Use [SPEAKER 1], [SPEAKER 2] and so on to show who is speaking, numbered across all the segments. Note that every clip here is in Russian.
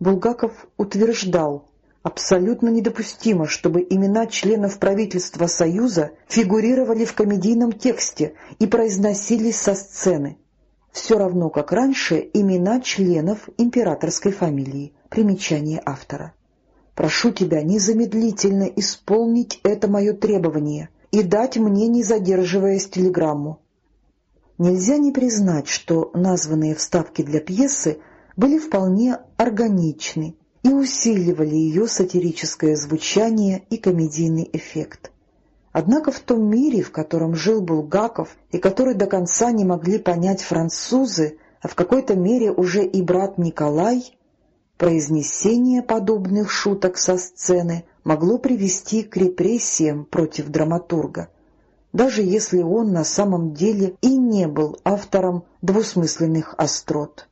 [SPEAKER 1] Булгаков утверждал, абсолютно недопустимо, чтобы имена членов правительства Союза фигурировали в комедийном тексте и произносились со сцены. Все равно, как раньше, имена членов императорской фамилии. Примечание автора. Прошу тебя незамедлительно исполнить это мое требование и дать мне, не задерживаясь, телеграмму. Нельзя не признать, что названные вставки для пьесы были вполне органичны и усиливали ее сатирическое звучание и комедийный эффект. Однако в том мире, в котором жил Булгаков и который до конца не могли понять французы, а в какой-то мере уже и брат Николай, произнесение подобных шуток со сцены могло привести к репрессиям против драматурга, даже если он на самом деле и не был автором двусмысленных острот.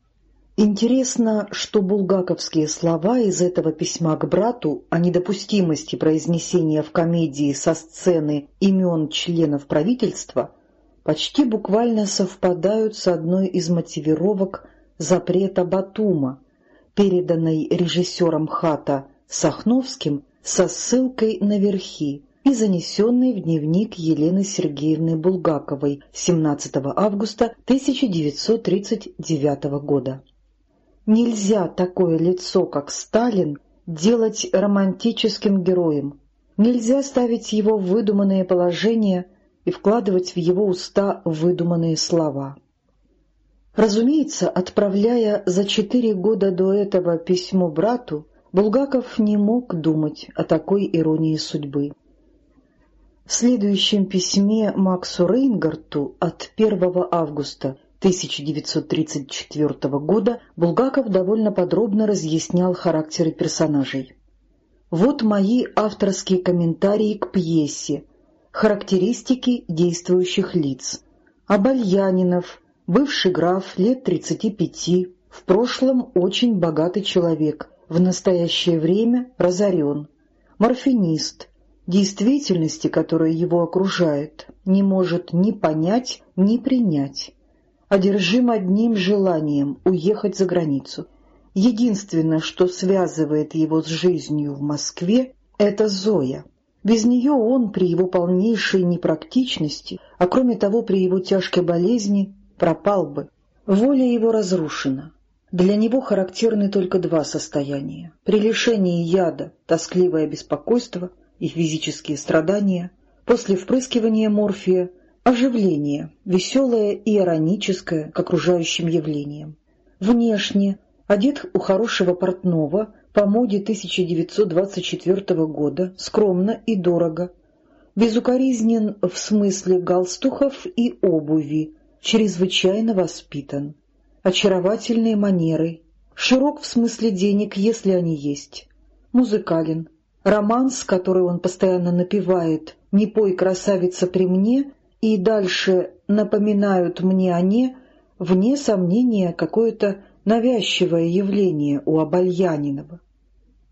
[SPEAKER 1] Интересно, что булгаковские слова из этого письма к брату о недопустимости произнесения в комедии со сцены имен членов правительства почти буквально совпадают с одной из мотивировок запрета Батума, переданной режиссером Хата Сахновским со ссылкой на верхи и занесенной в дневник Елены Сергеевны Булгаковой 17 августа 1939 года. Нельзя такое лицо, как Сталин, делать романтическим героем. Нельзя ставить его в выдуманные положения и вкладывать в его уста выдуманные слова. Разумеется, отправляя за четыре года до этого письмо брату, Булгаков не мог думать о такой иронии судьбы. В следующем письме Максу Рейнгарту от 1 августа 1934 года Булгаков довольно подробно разъяснял характеры персонажей. Вот мои авторские комментарии к пьесе, характеристики действующих лиц. Абальянинов, бывший граф, лет 35, в прошлом очень богатый человек, в настоящее время разорен. Морфинист, действительности, которая его окружает, не может ни понять, ни принять одержим одним желанием — уехать за границу. Единственное, что связывает его с жизнью в Москве, — это Зоя. Без нее он при его полнейшей непрактичности, а кроме того при его тяжкой болезни, пропал бы. Воля его разрушена. Для него характерны только два состояния. При лишении яда — тоскливое беспокойство и физические страдания, после впрыскивания морфия Оживление, веселое и ироническое к окружающим явлениям. Внешне, одет у хорошего портного, по моде 1924 года, скромно и дорого. Безукоризнен в смысле галстухов и обуви, чрезвычайно воспитан. Очаровательные манеры, широк в смысле денег, если они есть. Музыкален. Романс, который он постоянно напевает «Не пой, красавица, при мне», и дальше напоминают мне они, вне сомнения, какое-то навязчивое явление у Абальянинова.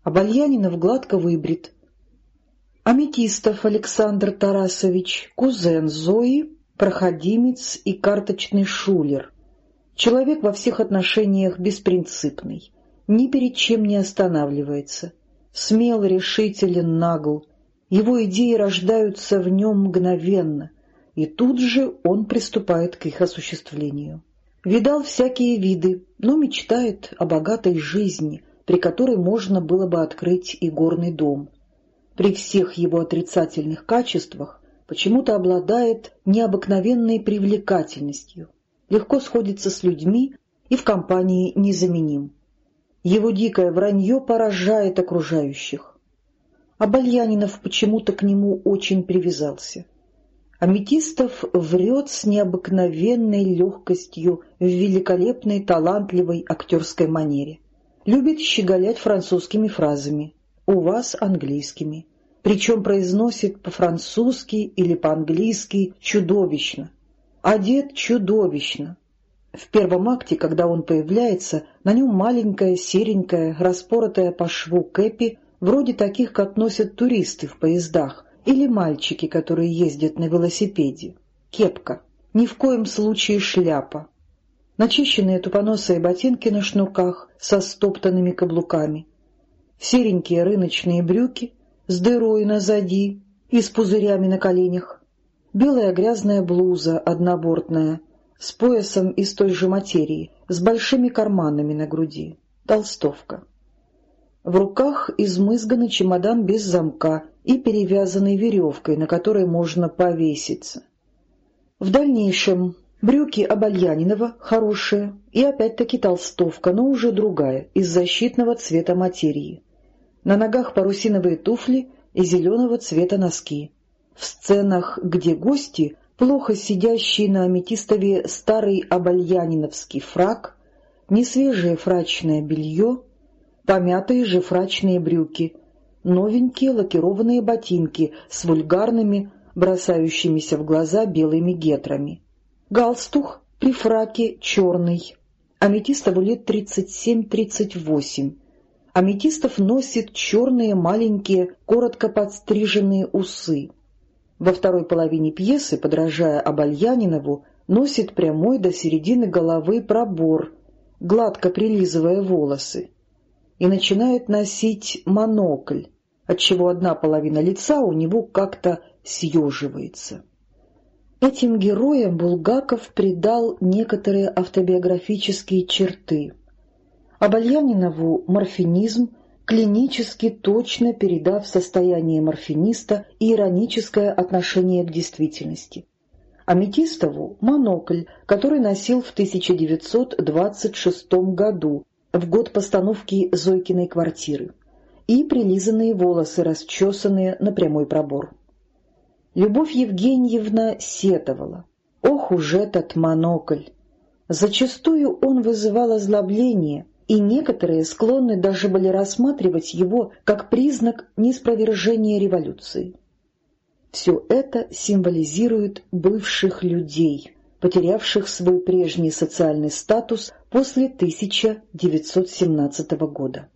[SPEAKER 1] Абальянинов гладко выбрит. Аметистов Александр Тарасович, кузен Зои, проходимец и карточный шулер. Человек во всех отношениях беспринципный, ни перед чем не останавливается, смел, решителен, нагл. Его идеи рождаются в нем мгновенно, и тут же он приступает к их осуществлению. Видал всякие виды, но мечтает о богатой жизни, при которой можно было бы открыть и горный дом. При всех его отрицательных качествах почему-то обладает необыкновенной привлекательностью, легко сходится с людьми и в компании незаменим. Его дикое вранье поражает окружающих. Абальянинов почему-то к нему очень привязался. Аметистов врет с необыкновенной легкостью в великолепной талантливой актерской манере. Любит щеголять французскими фразами, у вас английскими. Причем произносит по-французски или по-английски чудовищно. Одет чудовищно. В первом акте, когда он появляется, на нем маленькая, серенькая, распоротая по шву кэпи, вроде таких, как носят туристы в поездах, или мальчики, которые ездят на велосипеде. Кепка. Ни в коем случае шляпа. начищенные тупоносые ботинки на шнурках со стоптанными каблуками, серенькие рыночные брюки с дырой назади и с пузырями на коленях, белая грязная блуза однобортная с поясом из той же материи, с большими карманами на груди, толстовка. В руках измызганный чемодан без замка и перевязанный веревкой, на которой можно повеситься. В дальнейшем брюки Обальянинова хорошие и опять-таки толстовка, но уже другая, из защитного цвета материи. На ногах парусиновые туфли и зеленого цвета носки. В сценах, где гости, плохо сидящий на аметистове старый обальяниновский фрак, несвежее фрачное белье — помятые же фрачные брюки, новенькие лакированные ботинки с вульгарными, бросающимися в глаза белыми гетрами. Галстух при фраке черный. Аметистову лет 37-38. Аметистов носит черные маленькие, коротко подстриженные усы. Во второй половине пьесы, подражая Обальянинову, носит прямой до середины головы пробор, гладко прилизывая волосы и начинает носить монокль, отчего одна половина лица у него как-то съеживается. Этим героям Булгаков придал некоторые автобиографические черты. Абальянинову морфинизм, клинически точно передав состояние морфиниста и ироническое отношение к действительности. Аметистову — монокль, который носил в 1926 году, в год постановки Зойкиной квартиры, и прилизанные волосы, расчесанные на прямой пробор. Любовь Евгеньевна сетовала. Ох уж этот монокль! Зачастую он вызывал озлобление, и некоторые склонны даже были рассматривать его как признак неспровержения революции. Все это символизирует бывших людей, потерявших свой прежний социальный статус после 1917 года.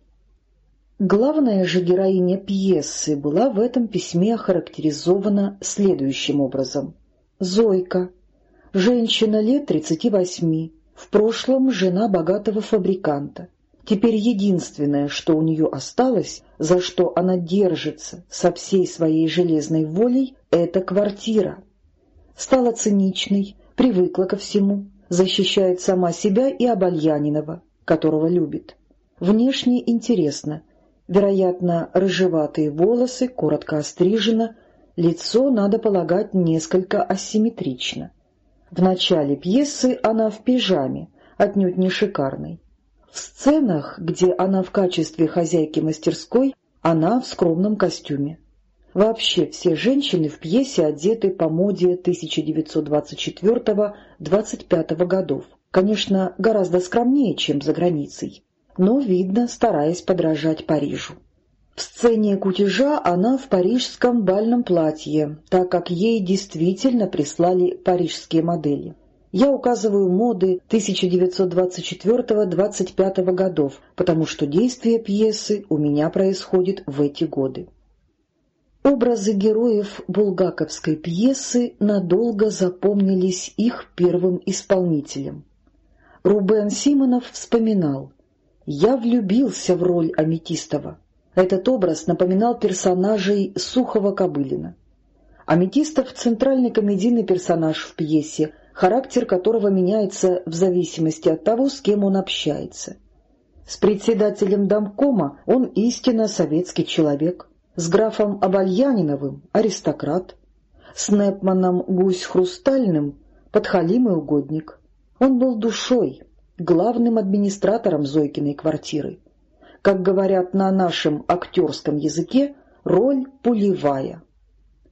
[SPEAKER 1] Главная же героиня пьесы была в этом письме охарактеризована следующим образом. Зойка, женщина лет 38, в прошлом жена богатого фабриканта. Теперь единственное, что у нее осталось, за что она держится со всей своей железной волей, это квартира. Стала циничной, привыкла ко всему, защищает сама себя и Обальянинова, которого любит. Внешне интересно. Вероятно, рыжеватые волосы, коротко острижено, лицо, надо полагать, несколько асимметрично. В начале пьесы она в пижаме, отнюдь не шикарной. В сценах, где она в качестве хозяйки мастерской, она в скромном костюме. Вообще все женщины в пьесе одеты по моде 1924-25 годов. Конечно, гораздо скромнее, чем за границей, но, видно, стараясь подражать Парижу. В сцене кутежа она в парижском бальном платье, так как ей действительно прислали парижские модели. Я указываю моды 1924-25 годов, потому что действие пьесы у меня происходит в эти годы. Образы героев булгаковской пьесы надолго запомнились их первым исполнителем. Рубен Симонов вспоминал «Я влюбился в роль Аметистова». Этот образ напоминал персонажей Сухого-Кобылина. Аметистов — центральный комедийный персонаж в пьесе, характер которого меняется в зависимости от того, с кем он общается. С председателем домкома он истинно советский человек, с графом Обальяниновым — аристократ, с Непманом Гусь Хрустальным — подхалим и угодник. Он был душой, главным администратором Зойкиной квартиры. Как говорят на нашем актерском языке, роль пулевая.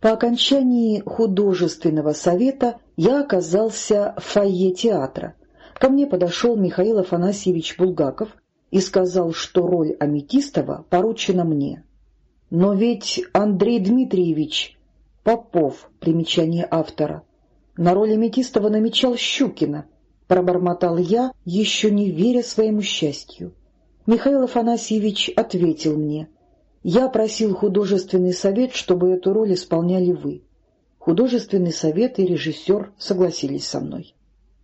[SPEAKER 1] По окончании художественного совета я оказался в фойе театра. Ко мне подошел Михаил Афанасьевич Булгаков и сказал, что роль Аметистова поручена мне. Но ведь Андрей Дмитриевич Попов, примечание автора, на роли Метистова намечал Щукина, пробормотал я, еще не веря своему счастью. Михаил Афанасьевич ответил мне, «Я просил художественный совет, чтобы эту роль исполняли вы». Художественный совет и режиссер согласились со мной.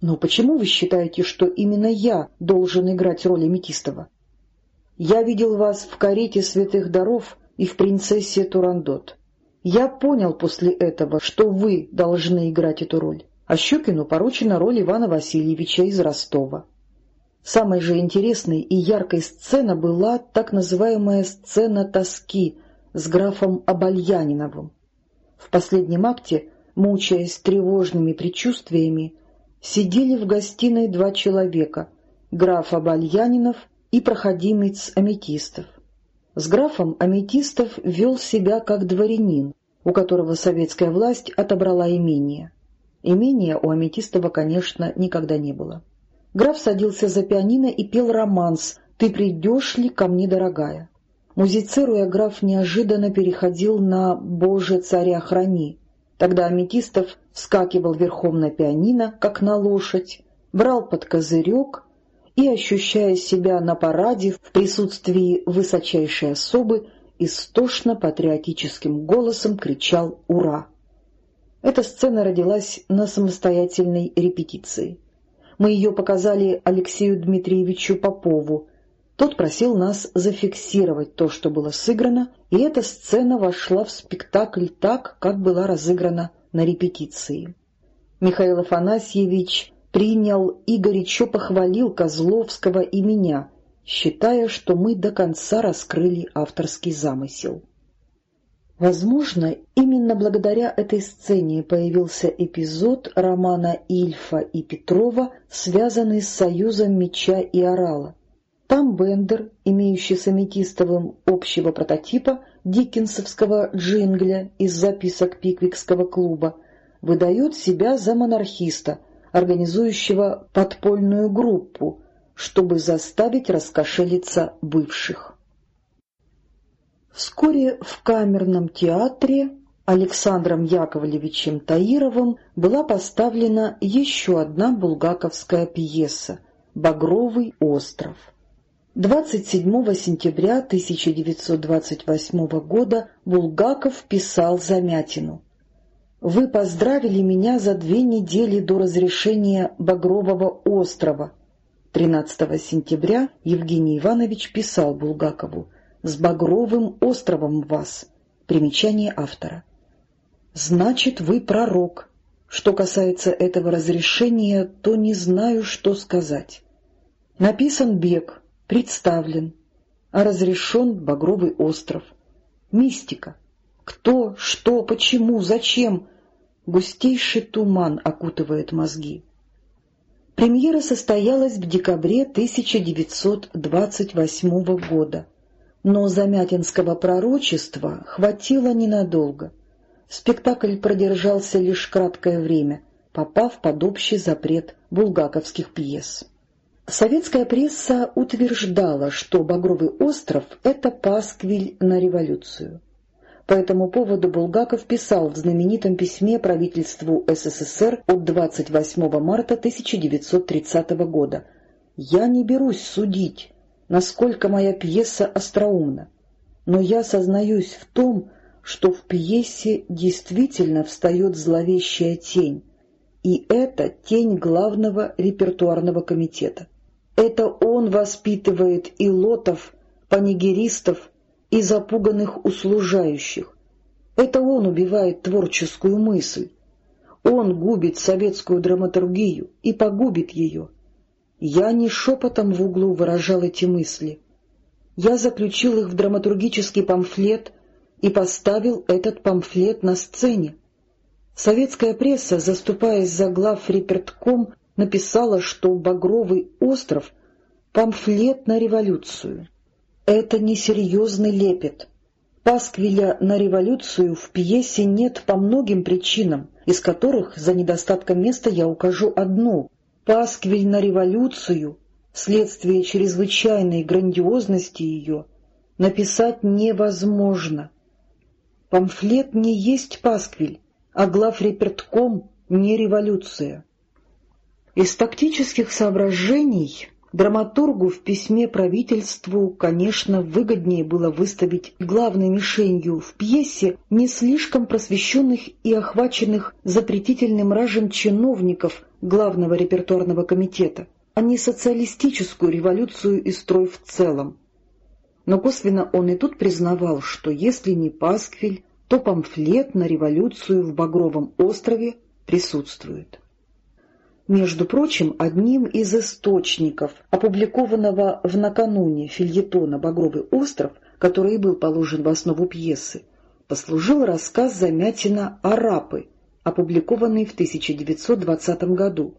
[SPEAKER 1] Но почему вы считаете, что именно я должен играть роль Аметистова? Я видел вас в карете святых даров и в принцессе Турандот. Я понял после этого, что вы должны играть эту роль, а Щукину поручена роль Ивана Васильевича из Ростова. Самой же интересной и яркой сцена была так называемая сцена тоски с графом Абальяниновым. В последнем акте, мучаясь тревожными предчувствиями, сидели в гостиной два человека — граф Абальянинов и проходимец Аметистов. С графом Аметистов вел себя как дворянин, у которого советская власть отобрала имение. Имения у Аметистова, конечно, никогда не было. Граф садился за пианино и пел романс «Ты придешь ли ко мне, дорогая?». Музицируя, граф неожиданно переходил на «Боже, царя храни», Тогда Аметистов вскакивал верхом на пианино, как на лошадь, брал под козырек и, ощущая себя на параде в присутствии высочайшей особы, истошно-патриотическим голосом кричал «Ура!». Эта сцена родилась на самостоятельной репетиции. Мы ее показали Алексею Дмитриевичу Попову, тот просил нас зафиксировать то, что было сыграно, и эта сцена вошла в спектакль так, как была разыграна на репетиции. Михаил Афанасьевич принял и горячо похвалил Козловского и меня, считая, что мы до конца раскрыли авторский замысел. Возможно, именно благодаря этой сцене появился эпизод романа Ильфа и Петрова, связанный с союзом меча и орала. Там Бендер, имеющий с Аметистовым общего прототипа диккенсовского джингля из записок Пиквикского клуба, выдает себя за монархиста, организующего подпольную группу, чтобы заставить раскошелиться бывших. Вскоре в камерном театре Александром Яковлевичем Таировым была поставлена еще одна булгаковская пьеса «Багровый остров». 27 сентября 1928 года Булгаков писал Замятину. «Вы поздравили меня за две недели до разрешения Багрового острова». 13 сентября Евгений Иванович писал Булгакову «С Багровым островом вас». Примечание автора. «Значит, вы пророк. Что касается этого разрешения, то не знаю, что сказать. Написан бег» представлен, а разрешен Багровый остров. Мистика. Кто, что, почему, зачем? Густейший туман окутывает мозги. Премьера состоялась в декабре 1928 года, но Замятинского пророчества хватило ненадолго. Спектакль продержался лишь краткое время, попав под общий запрет булгаковских пьес. Советская пресса утверждала, что Багровый остров — это пасквиль на революцию. По этому поводу Булгаков писал в знаменитом письме правительству СССР от 28 марта 1930 года «Я не берусь судить, насколько моя пьеса остроумна, но я сознаюсь в том, что в пьесе действительно встает зловещая тень, и это тень главного репертуарного комитета. Это он воспитывает и лотов, панигеристов и запуганных услужающих. Это он убивает творческую мысль. Он губит советскую драматургию и погубит ее. Я не шепотом в углу выражал эти мысли. Я заключил их в драматургический памфлет и поставил этот памфлет на сцене. Советская пресса, заступаясь за глав репертком, написала, что «Багровый остров» — памфлет на революцию. Это несерьезный лепет. Пасквиля на революцию в пьесе нет по многим причинам, из которых за недостатком места я укажу одну. Пасквиль на революцию, вследствие чрезвычайной грандиозности ее, написать невозможно. Памфлет не есть пасквиль, а главрепертком не революция. Из тактических соображений драматургу в письме правительству, конечно, выгоднее было выставить главной мишенью в пьесе не слишком просвещенных и охваченных запретительным ражем чиновников главного репертуарного комитета, а не социалистическую революцию и строй в целом. Но косвенно он и тут признавал, что если не пасквиль, то памфлет на революцию в Багровом острове присутствует. Между прочим, одним из источников, опубликованного в накануне фильетона «Багровый остров», который был положен в основу пьесы, послужил рассказ Замятина «Арапы», опубликованный в 1920 году.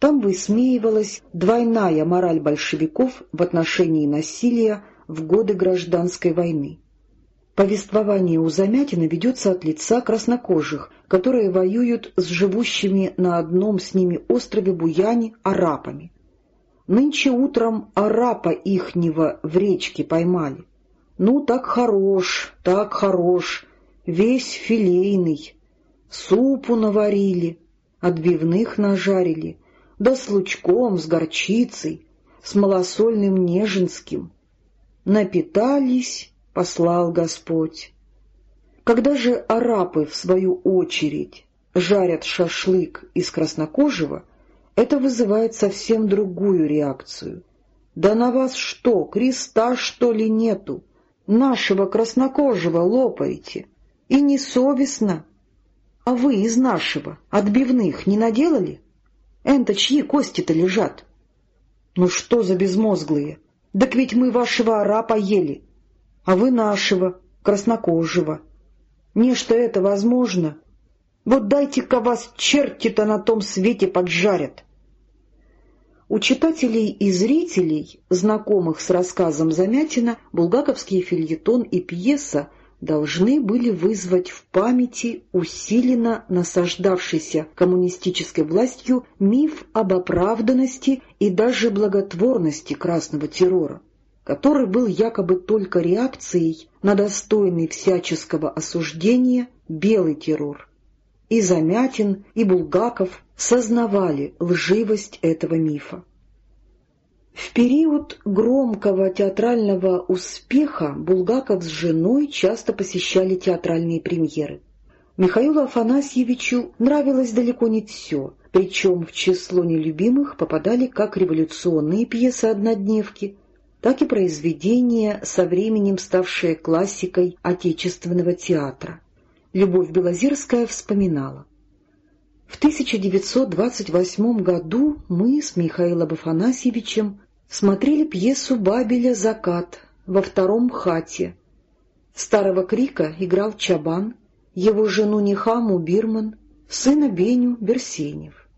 [SPEAKER 1] Там высмеивалась двойная мораль большевиков в отношении насилия в годы гражданской войны. Повествование у Замятина ведется от лица краснокожих, которые воюют с живущими на одном с ними острове Буяне арапами. Нынче утром арапа ихнего в речке поймали. Ну, так хорош, так хорош, весь филейный. Супу наварили, отбивных нажарили, да с лучком, с горчицей, с малосольным неженским. Напитались послал Господь. Когда же арапы, в свою очередь, жарят шашлык из краснокожего, это вызывает совсем другую реакцию. «Да на вас что, креста, что ли, нету? Нашего краснокожего лопаете. И несовестно. А вы из нашего, отбивных, не наделали? Энто чьи кости-то лежат? Ну что за безмозглые? Так ведь мы вашего арапа ели а вы нашего, краснокожего. Нечто это возможно. Вот дайте-ка вас черти-то на том свете поджарят. У читателей и зрителей, знакомых с рассказом Замятина, булгаковский фильетон и пьеса должны были вызвать в памяти усиленно насаждавшийся коммунистической властью миф об оправданности и даже благотворности красного террора который был якобы только реакцией на достойный всяческого осуждения белый террор. И Замятин, и Булгаков сознавали лживость этого мифа. В период громкого театрального успеха Булгаков с женой часто посещали театральные премьеры. Михаилу Афанасьевичу нравилось далеко не все, причем в число нелюбимых попадали как революционные пьесы-однодневки, так и произведения, со временем ставшие классикой отечественного театра. Любовь Белозерская вспоминала. В 1928 году мы с Михаилом Афанасьевичем смотрели пьесу Бабеля «Закат» во втором хате. Старого Крика играл Чабан, его жену Нехаму Бирман, сына Беню Берсенев.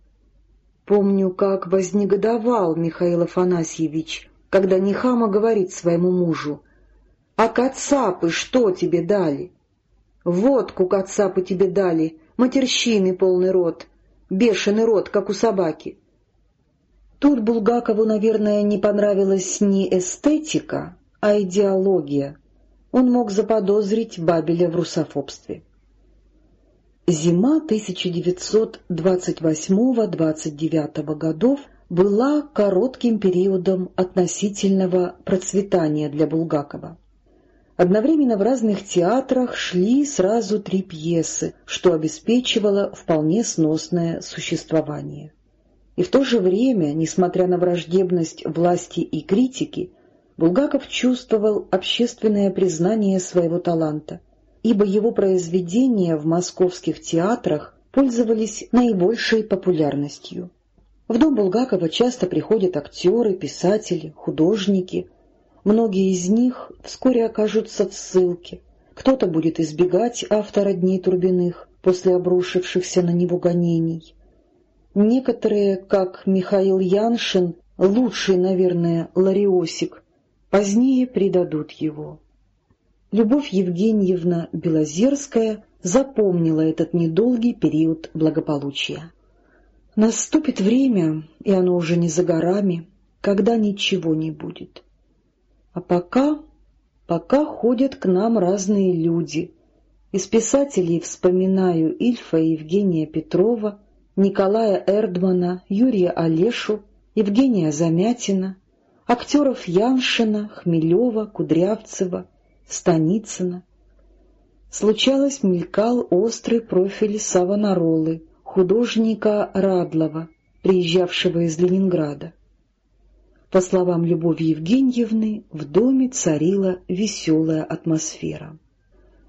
[SPEAKER 1] Помню, как вознегодовал Михаил Афанасьевич, когда Нихама говорит своему мужу, «А кацапы что тебе дали?» «Водку кацапы тебе дали, матерщины полный рот, бешеный рот, как у собаки». Тут Булгакову, наверное, не понравилась не эстетика, а идеология. Он мог заподозрить Бабеля в русофобстве. Зима 1928-29 годов — была коротким периодом относительного процветания для Булгакова. Одновременно в разных театрах шли сразу три пьесы, что обеспечивало вполне сносное существование. И в то же время, несмотря на враждебность власти и критики, Булгаков чувствовал общественное признание своего таланта, ибо его произведения в московских театрах пользовались наибольшей популярностью. В дом Булгакова часто приходят актеры, писатели, художники. Многие из них вскоре окажутся в ссылке. Кто-то будет избегать автора «Дней Турбиных» после обрушившихся на него гонений. Некоторые, как Михаил Яншин, лучший, наверное, Лариосик, позднее предадут его. Любовь Евгеньевна Белозерская запомнила этот недолгий период благополучия. Наступит время, и оно уже не за горами, когда ничего не будет. А пока, пока ходят к нам разные люди. Из писателей вспоминаю Ильфа и Евгения Петрова, Николая Эрдмана, Юрия Олешу, Евгения Замятина, актеров Яншина, Хмелева, Кудрявцева, Станицына. Случалось, мелькал острый профиль Савонаролы — художника Радлова, приезжавшего из Ленинграда. По словам Любови Евгеньевны, в доме царила веселая атмосфера.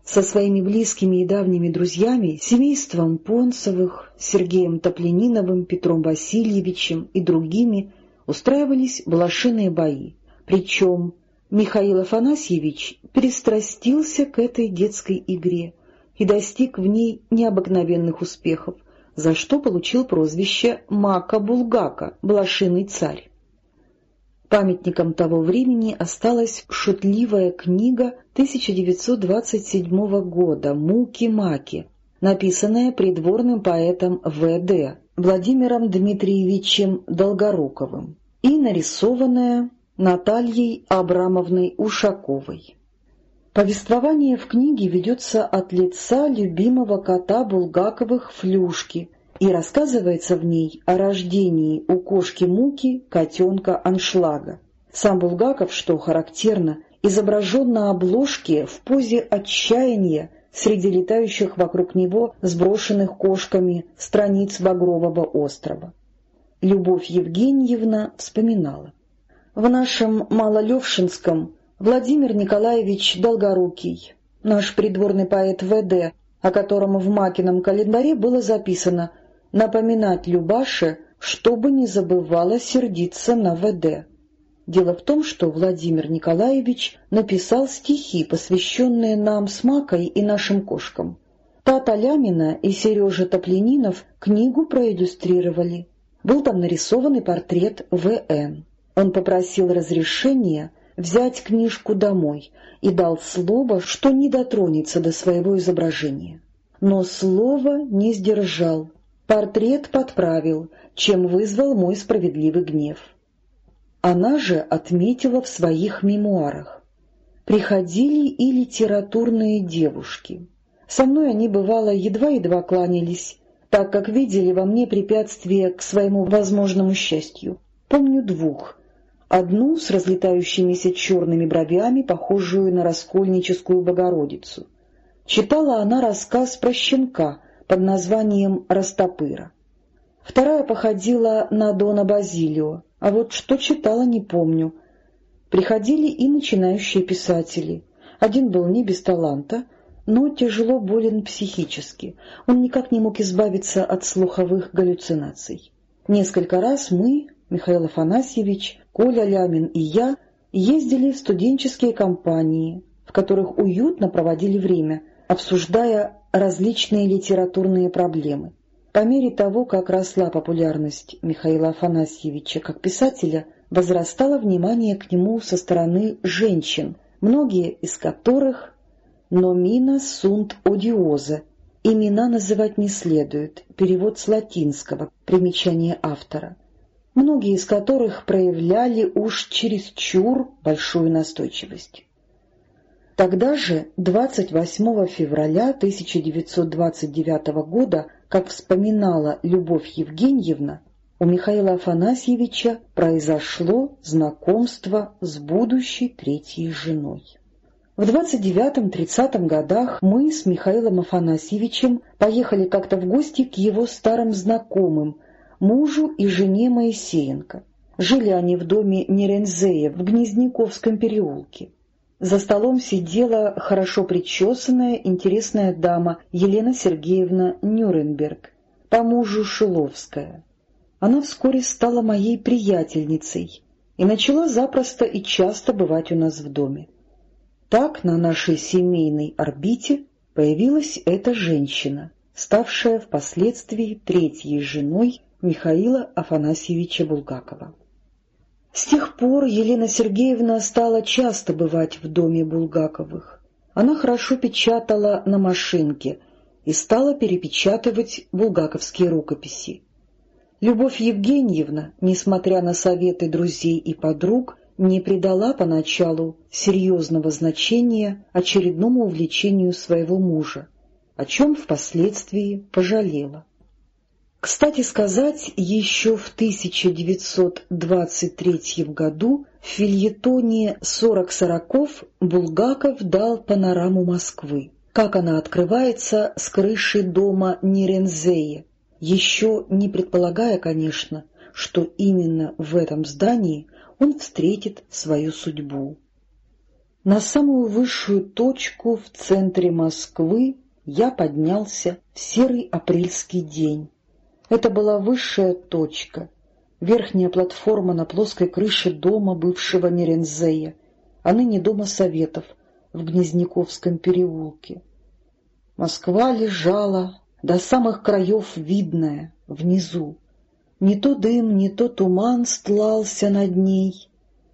[SPEAKER 1] Со своими близкими и давними друзьями, семейством Понцевых, Сергеем Топлениновым, Петром Васильевичем и другими устраивались блошиные бои, причем Михаил Афанасьевич перестрастился к этой детской игре и достиг в ней необыкновенных успехов, за что получил прозвище Мака Булгака, блошиный царь. Памятником того времени осталась шутливая книга 1927 года «Муки-маки», написанная придворным поэтом В.Д. Владимиром Дмитриевичем Долгоруковым и нарисованная Натальей Абрамовной Ушаковой. Повествование в книге ведется от лица любимого кота Булгаковых Флюшки, и рассказывается в ней о рождении у кошки Муки котенка Аншлага. Сам Булгаков, что характерно, изображен на обложке в позе отчаяния среди летающих вокруг него сброшенных кошками страниц Багрового острова. Любовь Евгеньевна вспоминала. В нашем Малолевшинском Владимир Николаевич Долгорукий, наш придворный поэт В.Д., о котором в Макином календаре было записано напоминать Любаше, чтобы не забывала сердиться на ВД. Дело в том, что Владимир Николаевич написал стихи, посвященные нам с Макой и нашим кошкам. Тата Лямина и Сережа Топленинов книгу проиллюстрировали. Был там нарисованный портрет В.Н. Он попросил разрешения взять книжку домой и дал слово, что не дотронется до своего изображения. Но слово не сдержал Портрет подправил, чем вызвал мой справедливый гнев. Она же отметила в своих мемуарах. Приходили и литературные девушки. Со мной они, бывало, едва-едва кланялись, так как видели во мне препятствие к своему возможному счастью. Помню двух. Одну с разлетающимися черными бровями, похожую на раскольническую Богородицу. Читала она рассказ про щенка, под названием «Растопыра». Вторая походила на Дона Базилио, а вот что читала, не помню. Приходили и начинающие писатели. Один был не без таланта, но тяжело болен психически. Он никак не мог избавиться от слуховых галлюцинаций. Несколько раз мы, Михаил Афанасьевич, Коля Лямин и я, ездили в студенческие компании, в которых уютно проводили время, обсуждая различные литературные проблемы. По мере того, как росла популярность Михаила Афанасьевича как писателя, возрастало внимание к нему со стороны женщин, многие из которых «номина сунт одиоза» имена называть не следует, перевод с латинского, примечание автора, многие из которых проявляли уж чересчур большую настойчивость. Тогда же, 28 февраля 1929 года, как вспоминала Любовь Евгеньевна, у Михаила Афанасьевича произошло знакомство с будущей третьей женой. В 29-30 годах мы с Михаилом Афанасьевичем поехали как-то в гости к его старым знакомым, мужу и жене Моисеенко. Жили они в доме Нерензея в Гнездниковском переулке. За столом сидела хорошо причесанная, интересная дама Елена Сергеевна Нюрнберг, по мужу Шиловская. Она вскоре стала моей приятельницей и начала запросто и часто бывать у нас в доме. Так на нашей семейной орбите появилась эта женщина, ставшая впоследствии третьей женой Михаила Афанасьевича Булгакова. С тех пор Елена Сергеевна стала часто бывать в доме Булгаковых. Она хорошо печатала на машинке и стала перепечатывать булгаковские рукописи. Любовь Евгеньевна, несмотря на советы друзей и подруг, не придала поначалу серьезного значения очередному увлечению своего мужа, о чем впоследствии пожалела. Кстати сказать, еще в 1923 году в фильетоне «Сорок сороков» Булгаков дал панораму Москвы, как она открывается с крыши дома Нерензея. еще не предполагая, конечно, что именно в этом здании он встретит свою судьбу. На самую высшую точку в центре Москвы я поднялся в серый апрельский день. Это была высшая точка, верхняя платформа на плоской крыше дома бывшего Нерензея, а ныне Дома Советов в Гнезняковском переулке. Москва лежала до самых краев видная, внизу. Не то дым, не то туман стлался над ней,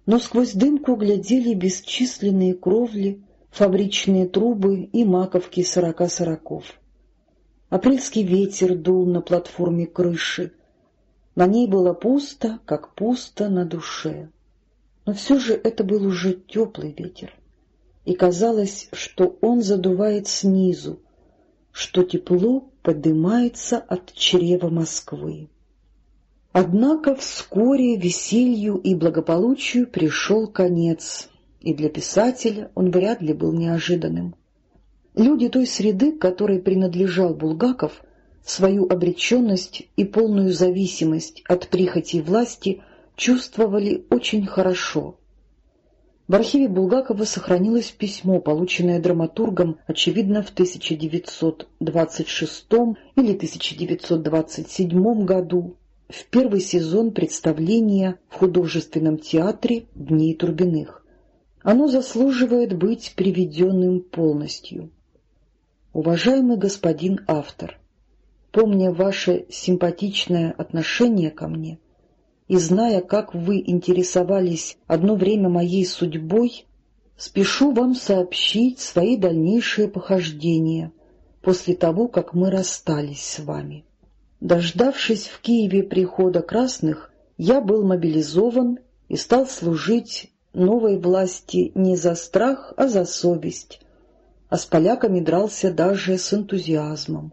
[SPEAKER 1] но сквозь дымку глядели бесчисленные кровли, фабричные трубы и маковки сорока сороков. Апрельский ветер дул на платформе крыши. На ней было пусто, как пусто на душе. Но все же это был уже теплый ветер, и казалось, что он задувает снизу, что тепло поднимается от чрева Москвы. Однако вскоре веселью и благополучию пришел конец, и для писателя он вряд ли был неожиданным. Люди той среды, которой принадлежал Булгаков, свою обреченность и полную зависимость от прихоти власти чувствовали очень хорошо. В архиве Булгакова сохранилось письмо, полученное драматургом, очевидно, в 1926 или 1927 году, в первый сезон представления в художественном театре «Дней Турбиных». Оно заслуживает быть приведенным полностью. Уважаемый господин автор, помня ваше симпатичное отношение ко мне и зная, как вы интересовались одно время моей судьбой, спешу вам сообщить свои дальнейшие похождения после того, как мы расстались с вами. Дождавшись в Киеве прихода красных, я был мобилизован и стал служить новой власти не за страх, а за совесть, а с поляками дрался даже с энтузиазмом.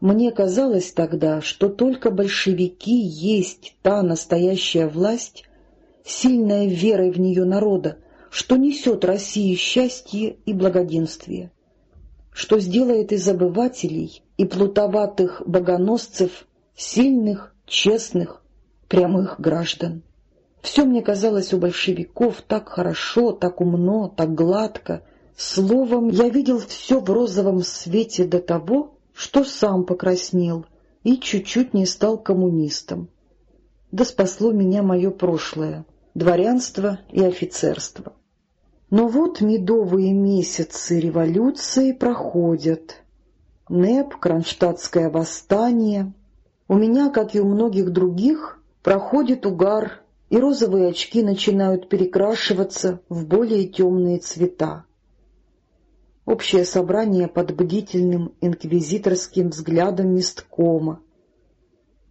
[SPEAKER 1] Мне казалось тогда, что только большевики есть та настоящая власть, сильная верой в нее народа, что несет России счастье и благоденствие что сделает из обывателей и плутоватых богоносцев сильных, честных, прямых граждан. Все мне казалось у большевиков так хорошо, так умно, так гладко. Словом, я видел все в розовом свете до того, что сам покраснел и чуть-чуть не стал коммунистом. Да спасло меня мое прошлое — дворянство и офицерство. Но вот медовые месяцы революции проходят. НЭП, Кронштадтское восстание. У меня, как и у многих других, проходит угар, и розовые очки начинают перекрашиваться в более темные цвета. Общее собрание под бдительным инквизиторским взглядом месткома.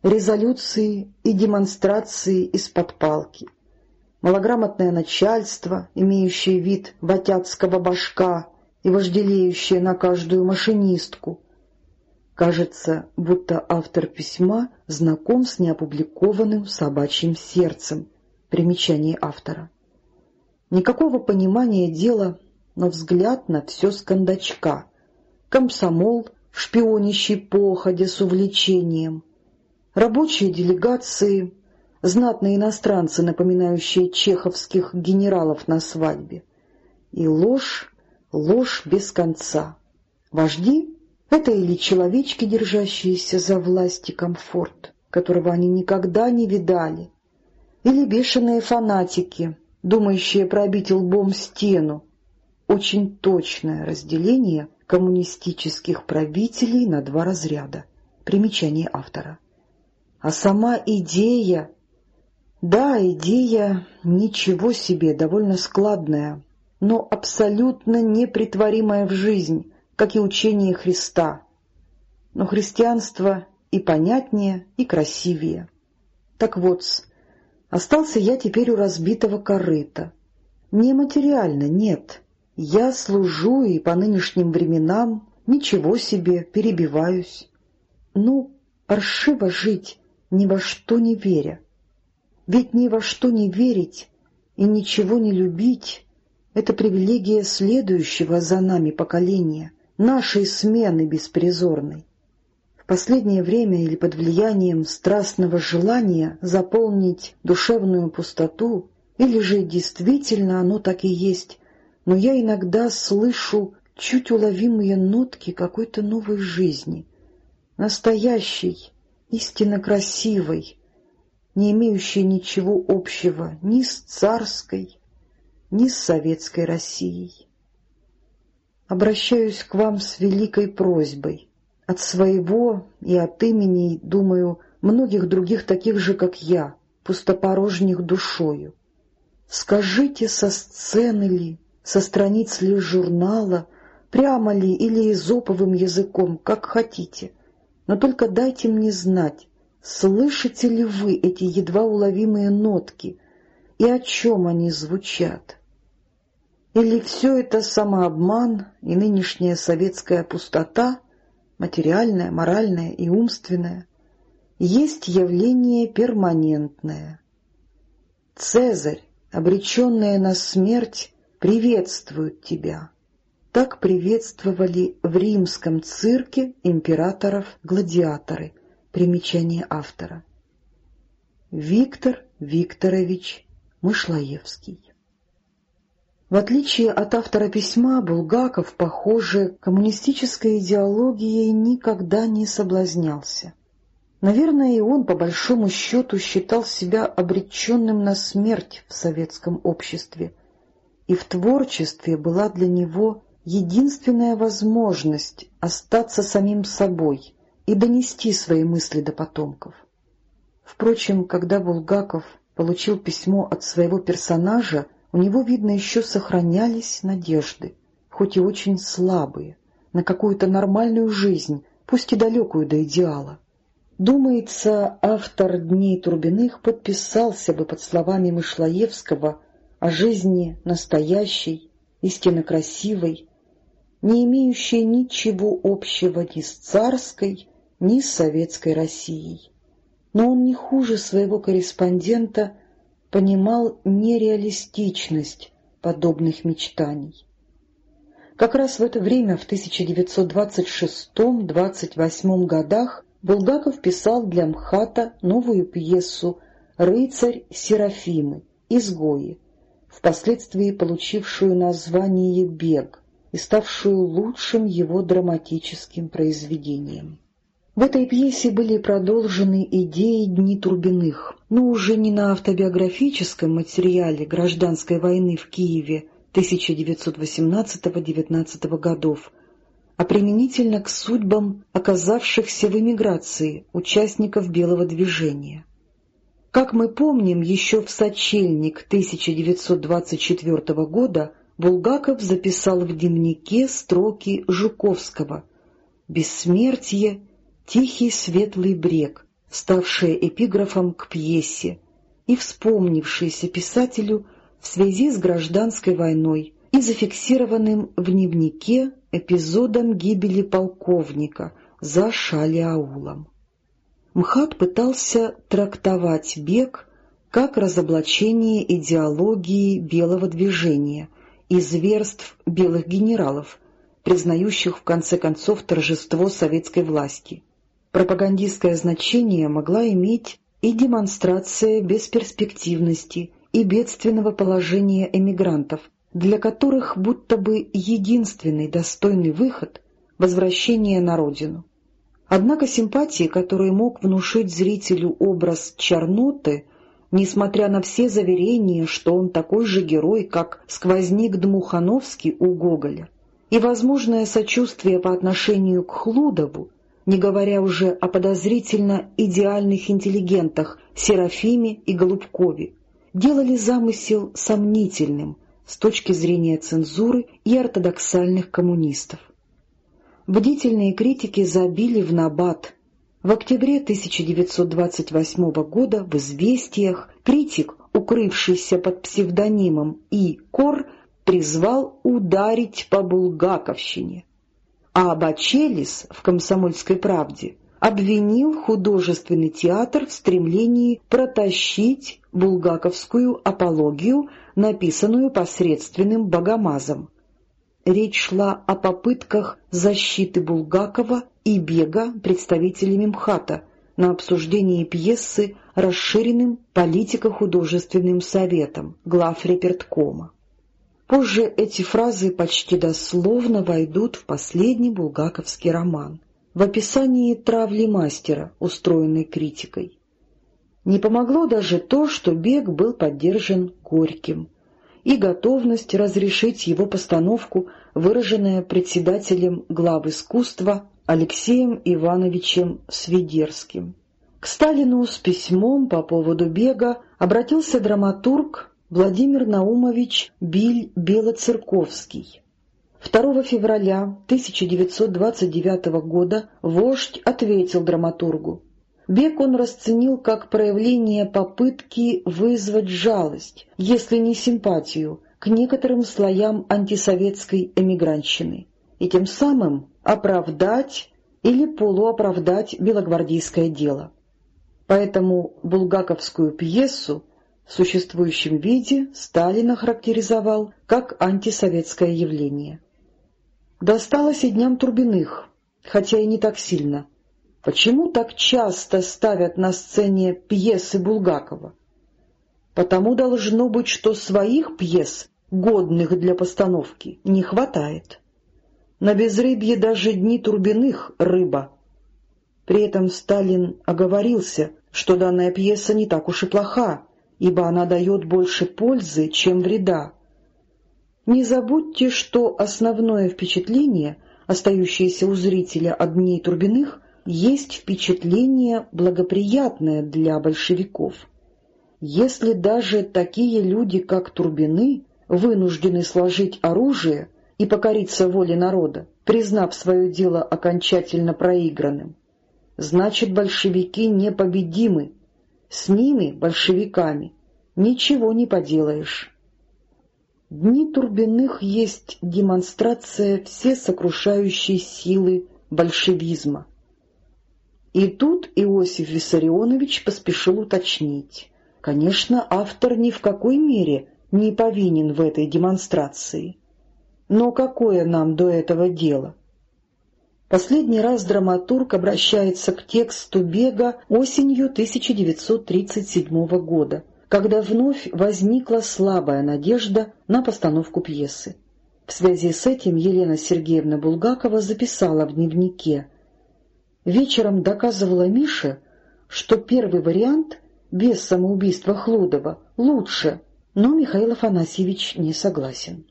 [SPEAKER 1] Резолюции и демонстрации из-под палки — малограмотное начальство, имеющее вид ватятского башка и вожделеющее на каждую машинистку. Кажется, будто автор письма знаком с неопубликованным собачьим сердцем. Примечание автора. Никакого понимания дела, но взгляд на все с кондачка. Комсомол, шпионящий походя с увлечением. Рабочие делегации, знатные иностранцы, напоминающие чеховских генералов на свадьбе. И ложь, ложь без конца. Вожди — это или человечки, держащиеся за власть и комфорт, которого они никогда не видали, или бешеные фанатики, думающие пробить лбом стену. Очень точное разделение коммунистических правителей на два разряда. Примечание автора. А сама идея да, идея ничего себе, довольно складная, но абсолютно непритворимая в жизнь, как и учение Христа. Но христианство и понятнее, и красивее. Так вот, остался я теперь у разбитого корыта. Не материально, нет. Я служу и по нынешним временам ничего себе, перебиваюсь. Ну, паршиво жить, ни во что не веря. Ведь ни во что не верить и ничего не любить — это привилегия следующего за нами поколения, нашей смены беспризорной. последнее время или под влиянием страстного желания заполнить душевную пустоту, или же действительно оно так и есть, но я иногда слышу чуть уловимые нотки какой-то новой жизни, настоящей, истинно красивой, не имеющей ничего общего ни с царской, ни с советской Россией. Обращаюсь к вам с великой просьбой. От своего и от имени, думаю, многих других таких же, как я, пустопорожних душою. Скажите, со сцены ли, со страниц ли журнала, прямо ли или изоповым языком, как хотите, но только дайте мне знать, слышите ли вы эти едва уловимые нотки и о чем они звучат. Или все это самообман и нынешняя советская пустота, материальная, моральная и умственная, есть явление перманентное. Цезарь, обреченная на смерть, приветствует тебя. Так приветствовали в римском цирке императоров-гладиаторы. Примечание автора. Виктор Викторович Мышлоевский В отличие от автора письма, Булгаков, похоже, коммунистической идеологией никогда не соблазнялся. Наверное, и он, по большому счету, считал себя обреченным на смерть в советском обществе, и в творчестве была для него единственная возможность остаться самим собой и донести свои мысли до потомков. Впрочем, когда Булгаков получил письмо от своего персонажа, у него, видно, еще сохранялись надежды, хоть и очень слабые, на какую-то нормальную жизнь, пусть и далекую до идеала. Думается, автор «Дней Турбиных» подписался бы под словами Мышлоевского о жизни настоящей, истинно красивой, не имеющей ничего общего ни с царской, ни с советской Россией. Но он не хуже своего корреспондента понимал нереалистичность подобных мечтаний. Как раз в это время, в 1926-28 годах, Булгаков писал для МХАТа новую пьесу «Рыцарь Серафимы. Изгои», впоследствии получившую название «Бег» и ставшую лучшим его драматическим произведением. В этой пьесе были продолжены идеи Дни Трубиных, но уже не на автобиографическом материале гражданской войны в Киеве 1918-19 годов, а применительно к судьбам оказавшихся в эмиграции участников Белого движения. Как мы помним, еще в сочельник 1924 года Булгаков записал в дневнике строки Жуковского «Бессмертие, тихий светлый брег», ставшие эпиграфом к пьесе и вспомнившиеся писателю в связи с гражданской войной и зафиксированным в дневнике эпизодом гибели полковника за Шалиаулом. МХАТ пытался трактовать бег как разоблачение идеологии белого движения и зверств белых генералов, признающих в конце концов торжество советской власти. Пропагандистское значение могла иметь и демонстрация бесперспективности и бедственного положения эмигрантов, для которых будто бы единственный достойный выход — возвращение на родину. Однако симпатии, которые мог внушить зрителю образ Черноты, несмотря на все заверения, что он такой же герой, как сквозник Дмухановский у Гоголя, и возможное сочувствие по отношению к Хлудову, не говоря уже о подозрительно идеальных интеллигентах Серафиме и Голубкове, делали замысел сомнительным, с точки зрения цензуры и ортодоксальных коммунистов. Бдительные критики забили в набат. В октябре 1928 года в «Известиях» критик, укрывшийся под псевдонимом И. Кор, призвал ударить по булгаковщине. А Бачелис в «Комсомольской правде» обвинил художественный театр в стремлении протащить булгаковскую апологию, написанную посредственным богомазом. Речь шла о попытках защиты Булгакова и Бега представителями МХАТа на обсуждении пьесы расширенным политико-художественным советом глав реперткома. Позже эти фразы почти дословно войдут в последний булгаковский роман, в описании травли мастера, устроенной критикой. Не помогло даже то, что Бег был поддержан Горьким, и готовность разрешить его постановку, выраженная председателем глав искусства Алексеем Ивановичем Свидерским. К Сталину с письмом по поводу бега обратился драматург Владимир Наумович Биль Белоцерковский. 2 февраля 1929 года вождь ответил драматургу. Бег он расценил как проявление попытки вызвать жалость, если не симпатию, к некоторым слоям антисоветской эмигрантщины, и тем самым оправдать или полуоправдать белогвардейское дело. Поэтому булгаковскую пьесу в существующем виде Сталин охарактеризовал как антисоветское явление. Досталось и дням Турбиных, хотя и не так сильно. Почему так часто ставят на сцене пьесы Булгакова? Потому должно быть, что своих пьес, годных для постановки, не хватает. На безрыбье даже дни Турбиных — рыба. При этом Сталин оговорился, что данная пьеса не так уж и плоха, ибо она дает больше пользы, чем вреда. Не забудьте, что основное впечатление, остающееся у зрителя от дней Турбиных, есть впечатление благоприятное для большевиков. Если даже такие люди, как Турбины, вынуждены сложить оружие и покориться воле народа, признав свое дело окончательно проигранным, значит большевики непобедимы. С ними, большевиками, ничего не поделаешь. Дни Турбиных есть демонстрация всесокрушающей силы большевизма. И тут Иосиф Виссарионович поспешил уточнить. Конечно, автор ни в какой мере не повинен в этой демонстрации. Но какое нам до этого дело? Последний раз драматург обращается к тексту «Бега» осенью 1937 года, когда вновь возникла слабая надежда на постановку пьесы. В связи с этим Елена Сергеевна Булгакова записала в дневнике «Вечером доказывала Мише, что первый вариант, без самоубийства Хлудова, лучше, но Михаил Афанасьевич не согласен».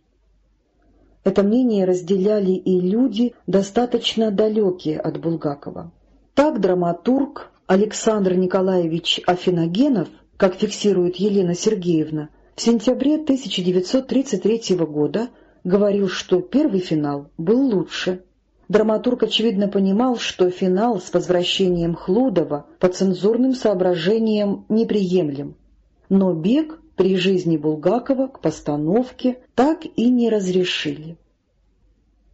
[SPEAKER 1] Это мнение разделяли и люди, достаточно далекие от Булгакова. Так драматург Александр Николаевич Афиногенов, как фиксирует Елена Сергеевна, в сентябре 1933 года говорил, что первый финал был лучше. Драматург, очевидно, понимал, что финал с возвращением Хлудова по цензурным соображениям неприемлем. Но бег при жизни Булгакова к постановке так и не разрешили.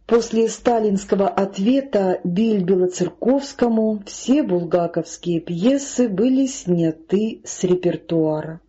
[SPEAKER 1] После сталинского ответа Бильбела-Церковскому все булгаковские пьесы были сняты с репертуара.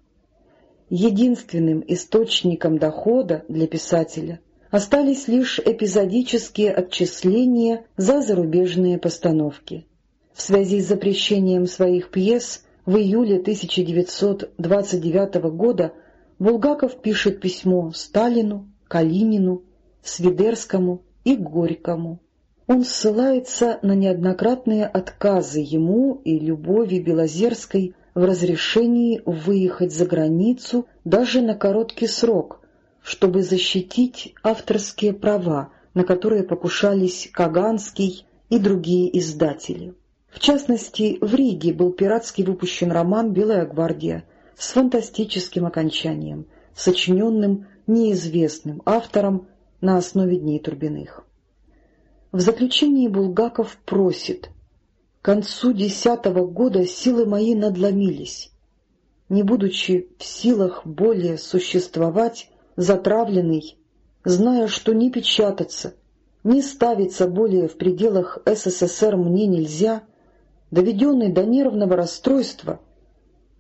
[SPEAKER 1] Единственным источником дохода для писателя остались лишь эпизодические отчисления за зарубежные постановки. В связи с запрещением своих пьес в июле 1929 года Булгаков пишет письмо Сталину, Калинину, Свидерскому и Горькому. Он ссылается на неоднократные отказы ему и Любови Белозерской в разрешении выехать за границу даже на короткий срок, чтобы защитить авторские права, на которые покушались Каганский и другие издатели. В частности, в Риге был пиратски выпущен роман «Белая гвардия» с фантастическим окончанием, сочиненным неизвестным автором на основе Дней Турбиных. В заключении Булгаков просит «К концу десятого года силы мои надломились. Не будучи в силах более существовать, затравленный, зная, что не печататься, не ставиться более в пределах СССР мне нельзя, доведенный до нервного расстройства,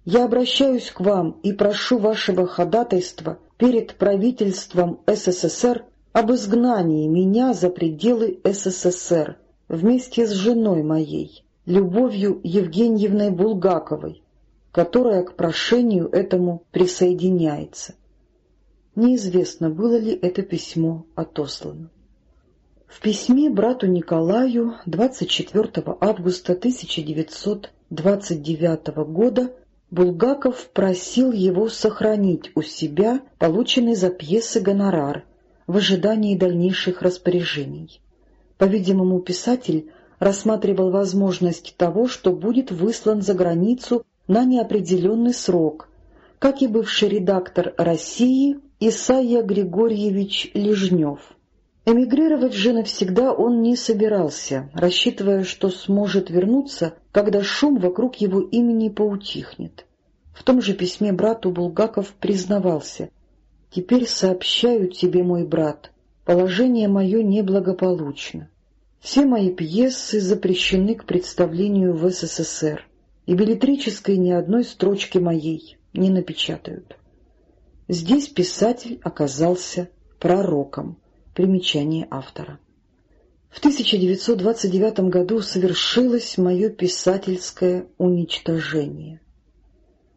[SPEAKER 1] я обращаюсь к вам и прошу вашего ходатайства перед правительством СССР об изгнании меня за пределы СССР вместе с женой моей, Любовью Евгеньевной Булгаковой, которая к прошению этому присоединяется. Неизвестно, было ли это письмо отослано. В письме брату Николаю 24 августа 1929 года Булгаков просил его сохранить у себя полученный за пьесы гонорар в ожидании дальнейших распоряжений. По-видимому, писатель рассматривал возможность того, что будет выслан за границу на неопределенный срок, как и бывший редактор «России» Исайя Григорьевич Лежнев. Эмигрировать же навсегда он не собирался, рассчитывая, что сможет вернуться, когда шум вокруг его имени поутихнет. В том же письме брату Булгаков признавался «Теперь сообщаю тебе, мой брат, положение мое неблагополучно. Все мои пьесы запрещены к представлению в СССР, и билетрической ни одной строчки моей не напечатают». Здесь писатель оказался пророком. Примечание автора. В 1929 году совершилось мое писательское уничтожение.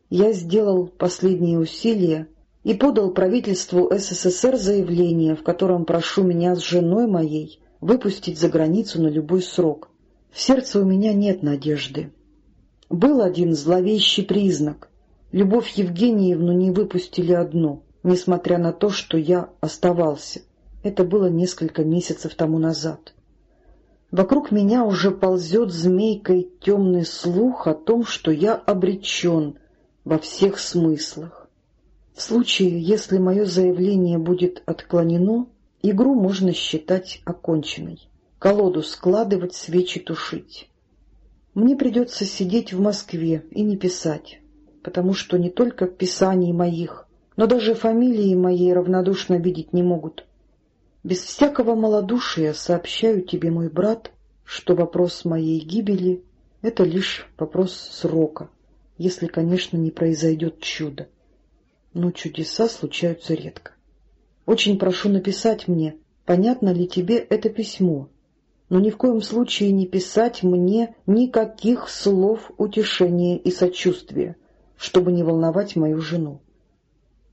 [SPEAKER 1] Я сделал последние усилия и подал правительству СССР заявление, в котором прошу меня с женой моей выпустить за границу на любой срок. В сердце у меня нет надежды. Был один зловещий признак. Любовь Евгеньевну не выпустили одну, несмотря на то, что я оставался. Это было несколько месяцев тому назад. Вокруг меня уже ползет змейкой темный слух о том, что я обречен во всех смыслах. В случае, если мое заявление будет отклонено, игру можно считать оконченной, колоду складывать, свечи тушить. Мне придется сидеть в Москве и не писать потому что не только писаний моих, но даже фамилии моей равнодушно видеть не могут. Без всякого малодушия сообщаю тебе, мой брат, что вопрос моей гибели — это лишь вопрос срока, если, конечно, не произойдет чудо. Но чудеса случаются редко. Очень прошу написать мне, понятно ли тебе это письмо, но ни в коем случае не писать мне никаких слов утешения и сочувствия, чтобы не волновать мою жену.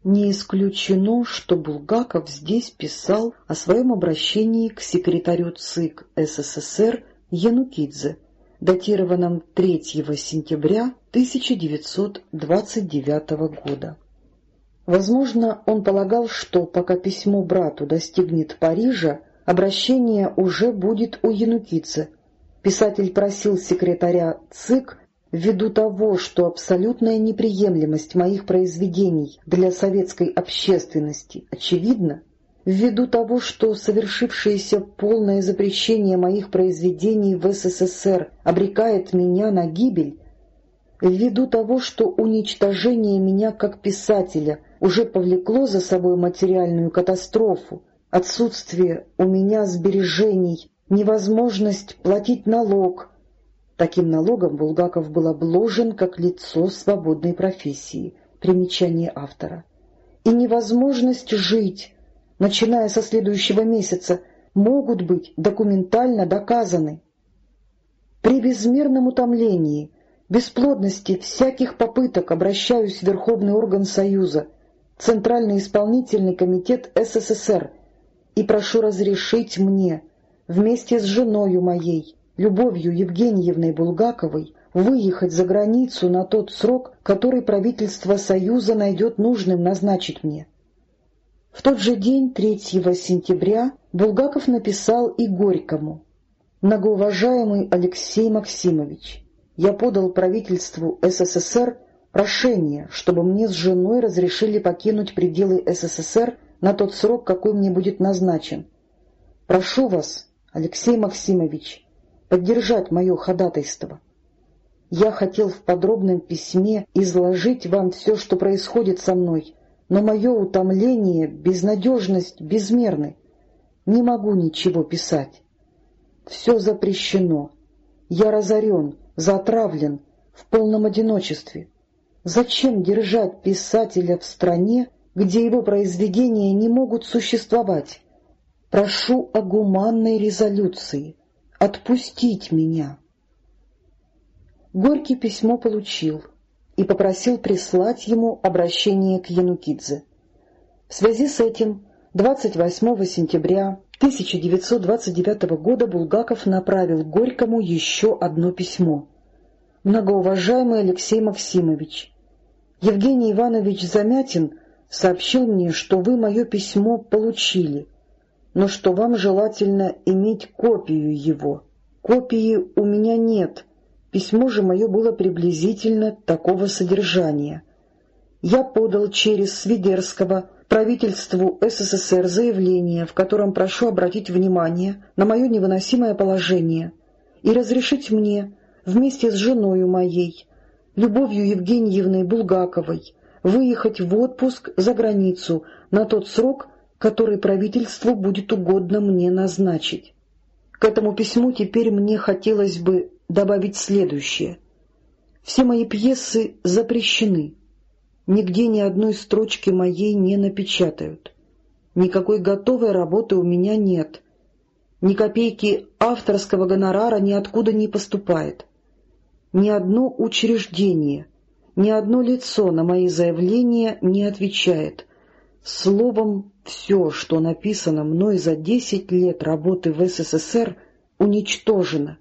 [SPEAKER 1] Не исключено, что Булгаков здесь писал о своем обращении к секретарю ЦИК СССР Янукидзе, датированном 3 сентября 1929 года. Возможно, он полагал, что пока письмо брату достигнет Парижа, обращение уже будет у Янукидзе. Писатель просил секретаря ЦИК Ввиду того, что абсолютная неприемлемость моих произведений для советской общественности очевидна, ввиду того, что совершившееся полное запрещение моих произведений в СССР обрекает меня на гибель, ввиду того, что уничтожение меня как писателя уже повлекло за собой материальную катастрофу, отсутствие у меня сбережений, невозможность платить налог — Таким налогом Булгаков был обложен как лицо свободной профессии, примечание автора. И невозможность жить, начиная со следующего месяца, могут быть документально доказаны. При безмерном утомлении, бесплодности всяких попыток обращаюсь в Верховный орган Союза, Центральный исполнительный комитет СССР, и прошу разрешить мне, вместе с женою моей, Любовью Евгеньевной Булгаковой выехать за границу на тот срок, который правительство Союза найдет нужным назначить мне. В тот же день, 3 сентября, Булгаков написал и Горькому. «Многоуважаемый Алексей Максимович, я подал правительству СССР прошение, чтобы мне с женой разрешили покинуть пределы СССР на тот срок, какой мне будет назначен. Прошу вас, Алексей Максимович, поддержать мое ходатайство. Я хотел в подробном письме изложить вам все, что происходит со мной, но мое утомление, безнадежность безмерны. Не могу ничего писать. Все запрещено. Я разорен, затравлен, в полном одиночестве. Зачем держать писателя в стране, где его произведения не могут существовать? Прошу о гуманной резолюции. Отпустить меня. Горький письмо получил и попросил прислать ему обращение к Янукидзе. В связи с этим 28 сентября 1929 года Булгаков направил Горькому еще одно письмо. «Многоуважаемый Алексей Максимович, Евгений Иванович Замятин сообщил мне, что вы мое письмо получили» но что вам желательно иметь копию его. Копии у меня нет, письмо же мое было приблизительно такого содержания. Я подал через Свидерского правительству СССР заявление, в котором прошу обратить внимание на мое невыносимое положение и разрешить мне вместе с женою моей, Любовью Евгеньевной Булгаковой, выехать в отпуск за границу на тот срок, который правительству будет угодно мне назначить. К этому письму теперь мне хотелось бы добавить следующее. Все мои пьесы запрещены. Нигде ни одной строчки моей не напечатают. Никакой готовой работы у меня нет. Ни копейки авторского гонорара ниоткуда не поступает. Ни одно учреждение, ни одно лицо на мои заявления не отвечает. Словом, все, что написано мной за десять лет работы в СССР, уничтожено.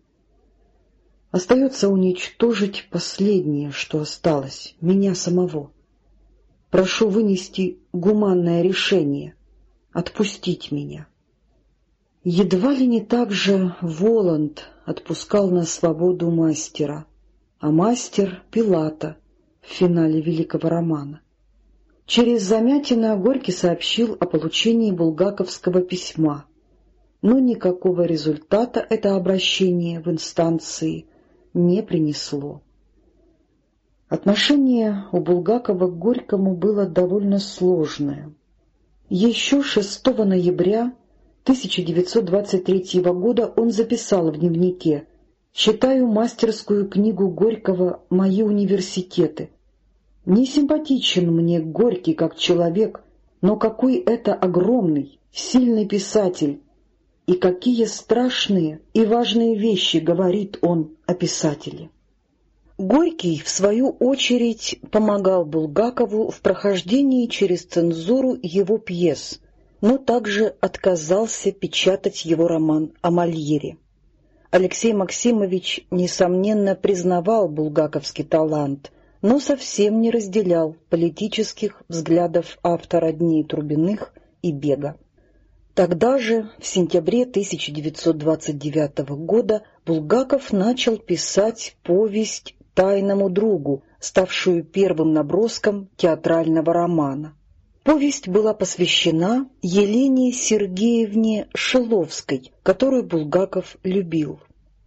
[SPEAKER 1] Остается уничтожить последнее, что осталось, меня самого. Прошу вынести гуманное решение, отпустить меня. Едва ли не так же Воланд отпускал на свободу мастера, а мастер — Пилата в финале великого романа. Через Замятина Горький сообщил о получении булгаковского письма, но никакого результата это обращение в инстанции не принесло. Отношение у Булгакова к Горькому было довольно сложное. Еще 6 ноября 1923 года он записал в дневнике «Читаю мастерскую книгу Горького «Мои университеты», не симпатичен мне Горький как человек, но какой это огромный, сильный писатель, и какие страшные и важные вещи говорит он о писателе. Горький, в свою очередь, помогал Булгакову в прохождении через цензуру его пьес, но также отказался печатать его роман о Мольере. Алексей Максимович, несомненно, признавал булгаковский талант, но совсем не разделял политических взглядов автора «Дней Трубиных» и «Бега». Тогда же, в сентябре 1929 года, Булгаков начал писать повесть «Тайному другу», ставшую первым наброском театрального романа. Повесть была посвящена Елене Сергеевне Шиловской, которую Булгаков любил.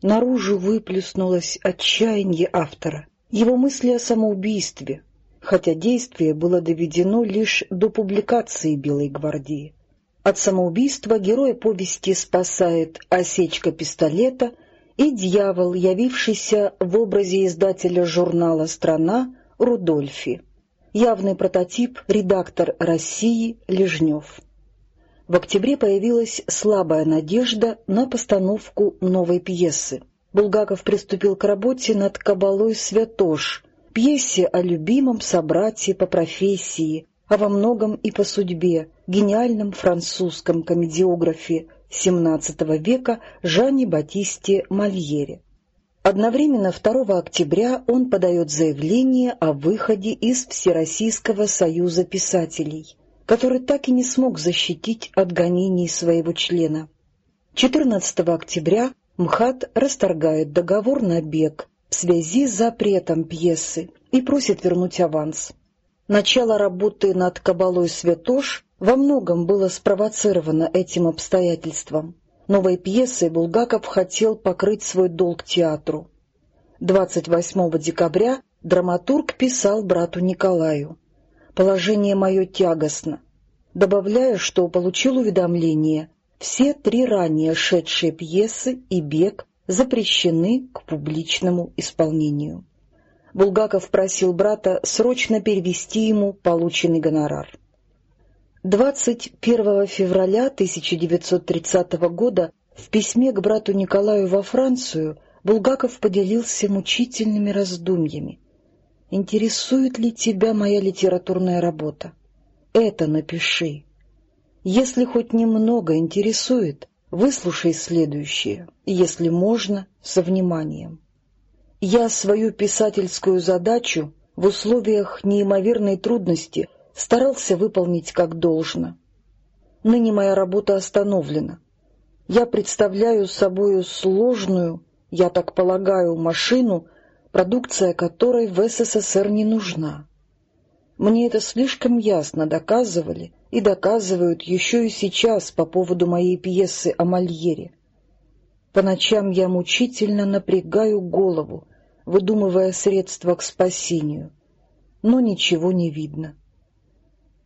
[SPEAKER 1] Наружу выплеснулось отчаяние автора его мысли о самоубийстве, хотя действие было доведено лишь до публикации «Белой гвардии». От самоубийства героя повести спасает осечка пистолета и дьявол, явившийся в образе издателя журнала «Страна» Рудольфи. Явный прототип — редактор России Лежнев. В октябре появилась слабая надежда на постановку новой пьесы. Булгаков приступил к работе над «Кабалой Святош», пьесе о любимом собрате по профессии, а во многом и по судьбе, гениальном французском комедиографе XVII века Жанне Батисте Мольере. Одновременно 2 октября он подает заявление о выходе из Всероссийского союза писателей, который так и не смог защитить от гонений своего члена. 14 октября МХАТ расторгает договор на бег в связи с запретом пьесы и просит вернуть аванс. Начало работы над «Кабалой Святош» во многом было спровоцировано этим обстоятельством. Новой пьесой Булгаков хотел покрыть свой долг театру. 28 декабря драматург писал брату Николаю «Положение мое тягостно», добавляя, что получил уведомление все три ранее шедшие пьесы и «Бег» запрещены к публичному исполнению. Булгаков просил брата срочно перевести ему полученный гонорар. 21 февраля 1930 года в письме к брату Николаю во Францию Булгаков поделился мучительными раздумьями. «Интересует ли тебя моя литературная работа? Это напиши. Если хоть немного интересует, выслушай следующее, если можно, со вниманием. Я свою писательскую задачу в условиях неимоверной трудности — старался выполнить как должно. Ныне моя работа остановлена. Я представляю собою сложную, я так полагаю, машину, продукция которой в СССР не нужна. Мне это слишком ясно доказывали и доказывают еще и сейчас по поводу моей пьесы о Мольере. По ночам я мучительно напрягаю голову, выдумывая средства к спасению, но ничего не видно.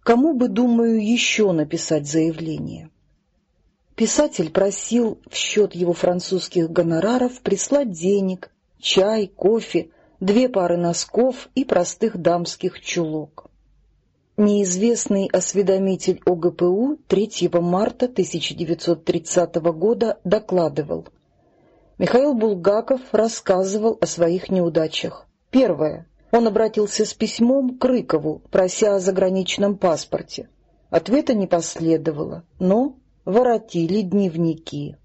[SPEAKER 1] Кому бы, думаю, еще написать заявление? Писатель просил в счет его французских гонораров прислать денег, чай, кофе, две пары носков и простых дамских чулок. Неизвестный осведомитель ОГПУ 3 марта 1930 года докладывал. Михаил Булгаков рассказывал о своих неудачах. Первое. Он обратился с письмом к Рыкову, прося о заграничном паспорте. Ответа не последовало, но воротили дневники.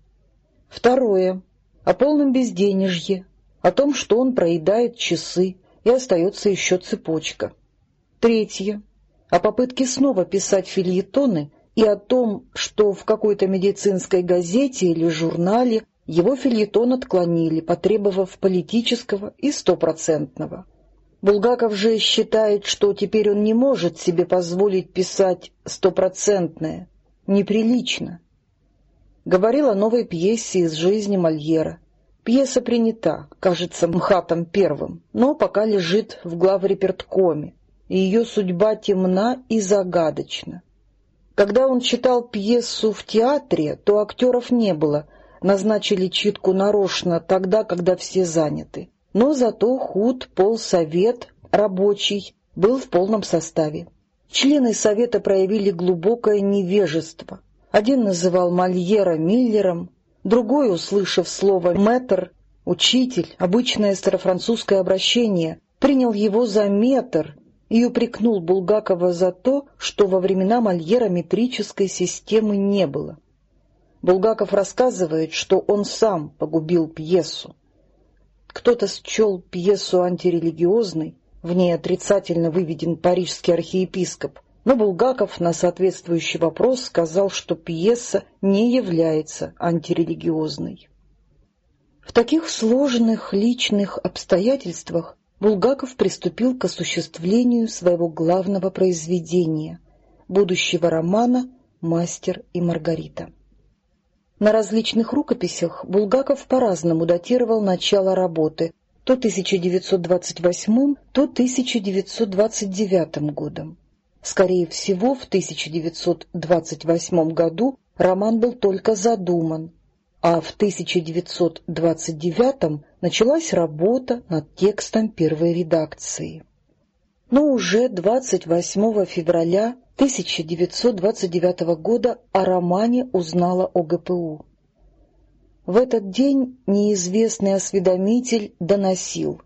[SPEAKER 1] Второе. О полном безденежье, о том, что он проедает часы, и остается еще цепочка. Третье. О попытке снова писать фильетоны и о том, что в какой-то медицинской газете или журнале его фильетон отклонили, потребовав политического и стопроцентного. Булгаков же считает, что теперь он не может себе позволить писать стопроцентное, неприлично. Говорил о новой пьесе из жизни Мольера. Пьеса принята, кажется, МХАТом первым, но пока лежит в главреперткоме, и ее судьба темна и загадочна. Когда он читал пьесу в театре, то актеров не было, назначили читку нарочно тогда, когда все заняты но зато худ, полсовет, рабочий был в полном составе. Члены совета проявили глубокое невежество. Один называл Мольера Миллером, другой, услышав слово «мэтр», учитель, обычное старофранцузское обращение, принял его за метр и упрекнул Булгакова за то, что во времена Мольера метрической системы не было. Булгаков рассказывает, что он сам погубил пьесу. Кто-то счел пьесу антирелигиозной, в ней отрицательно выведен парижский архиепископ, но Булгаков на соответствующий вопрос сказал, что пьеса не является антирелигиозной. В таких сложных личных обстоятельствах Булгаков приступил к осуществлению своего главного произведения, будущего романа «Мастер и Маргарита». На различных рукописях Булгаков по-разному датировал начало работы, то 1928, то 1929 годом. Скорее всего, в 1928 году роман был только задуман, а в 1929 началась работа над текстом первой редакции. Но уже 28 февраля 1929 года о романе узнала ОГПУ. В этот день неизвестный осведомитель доносил.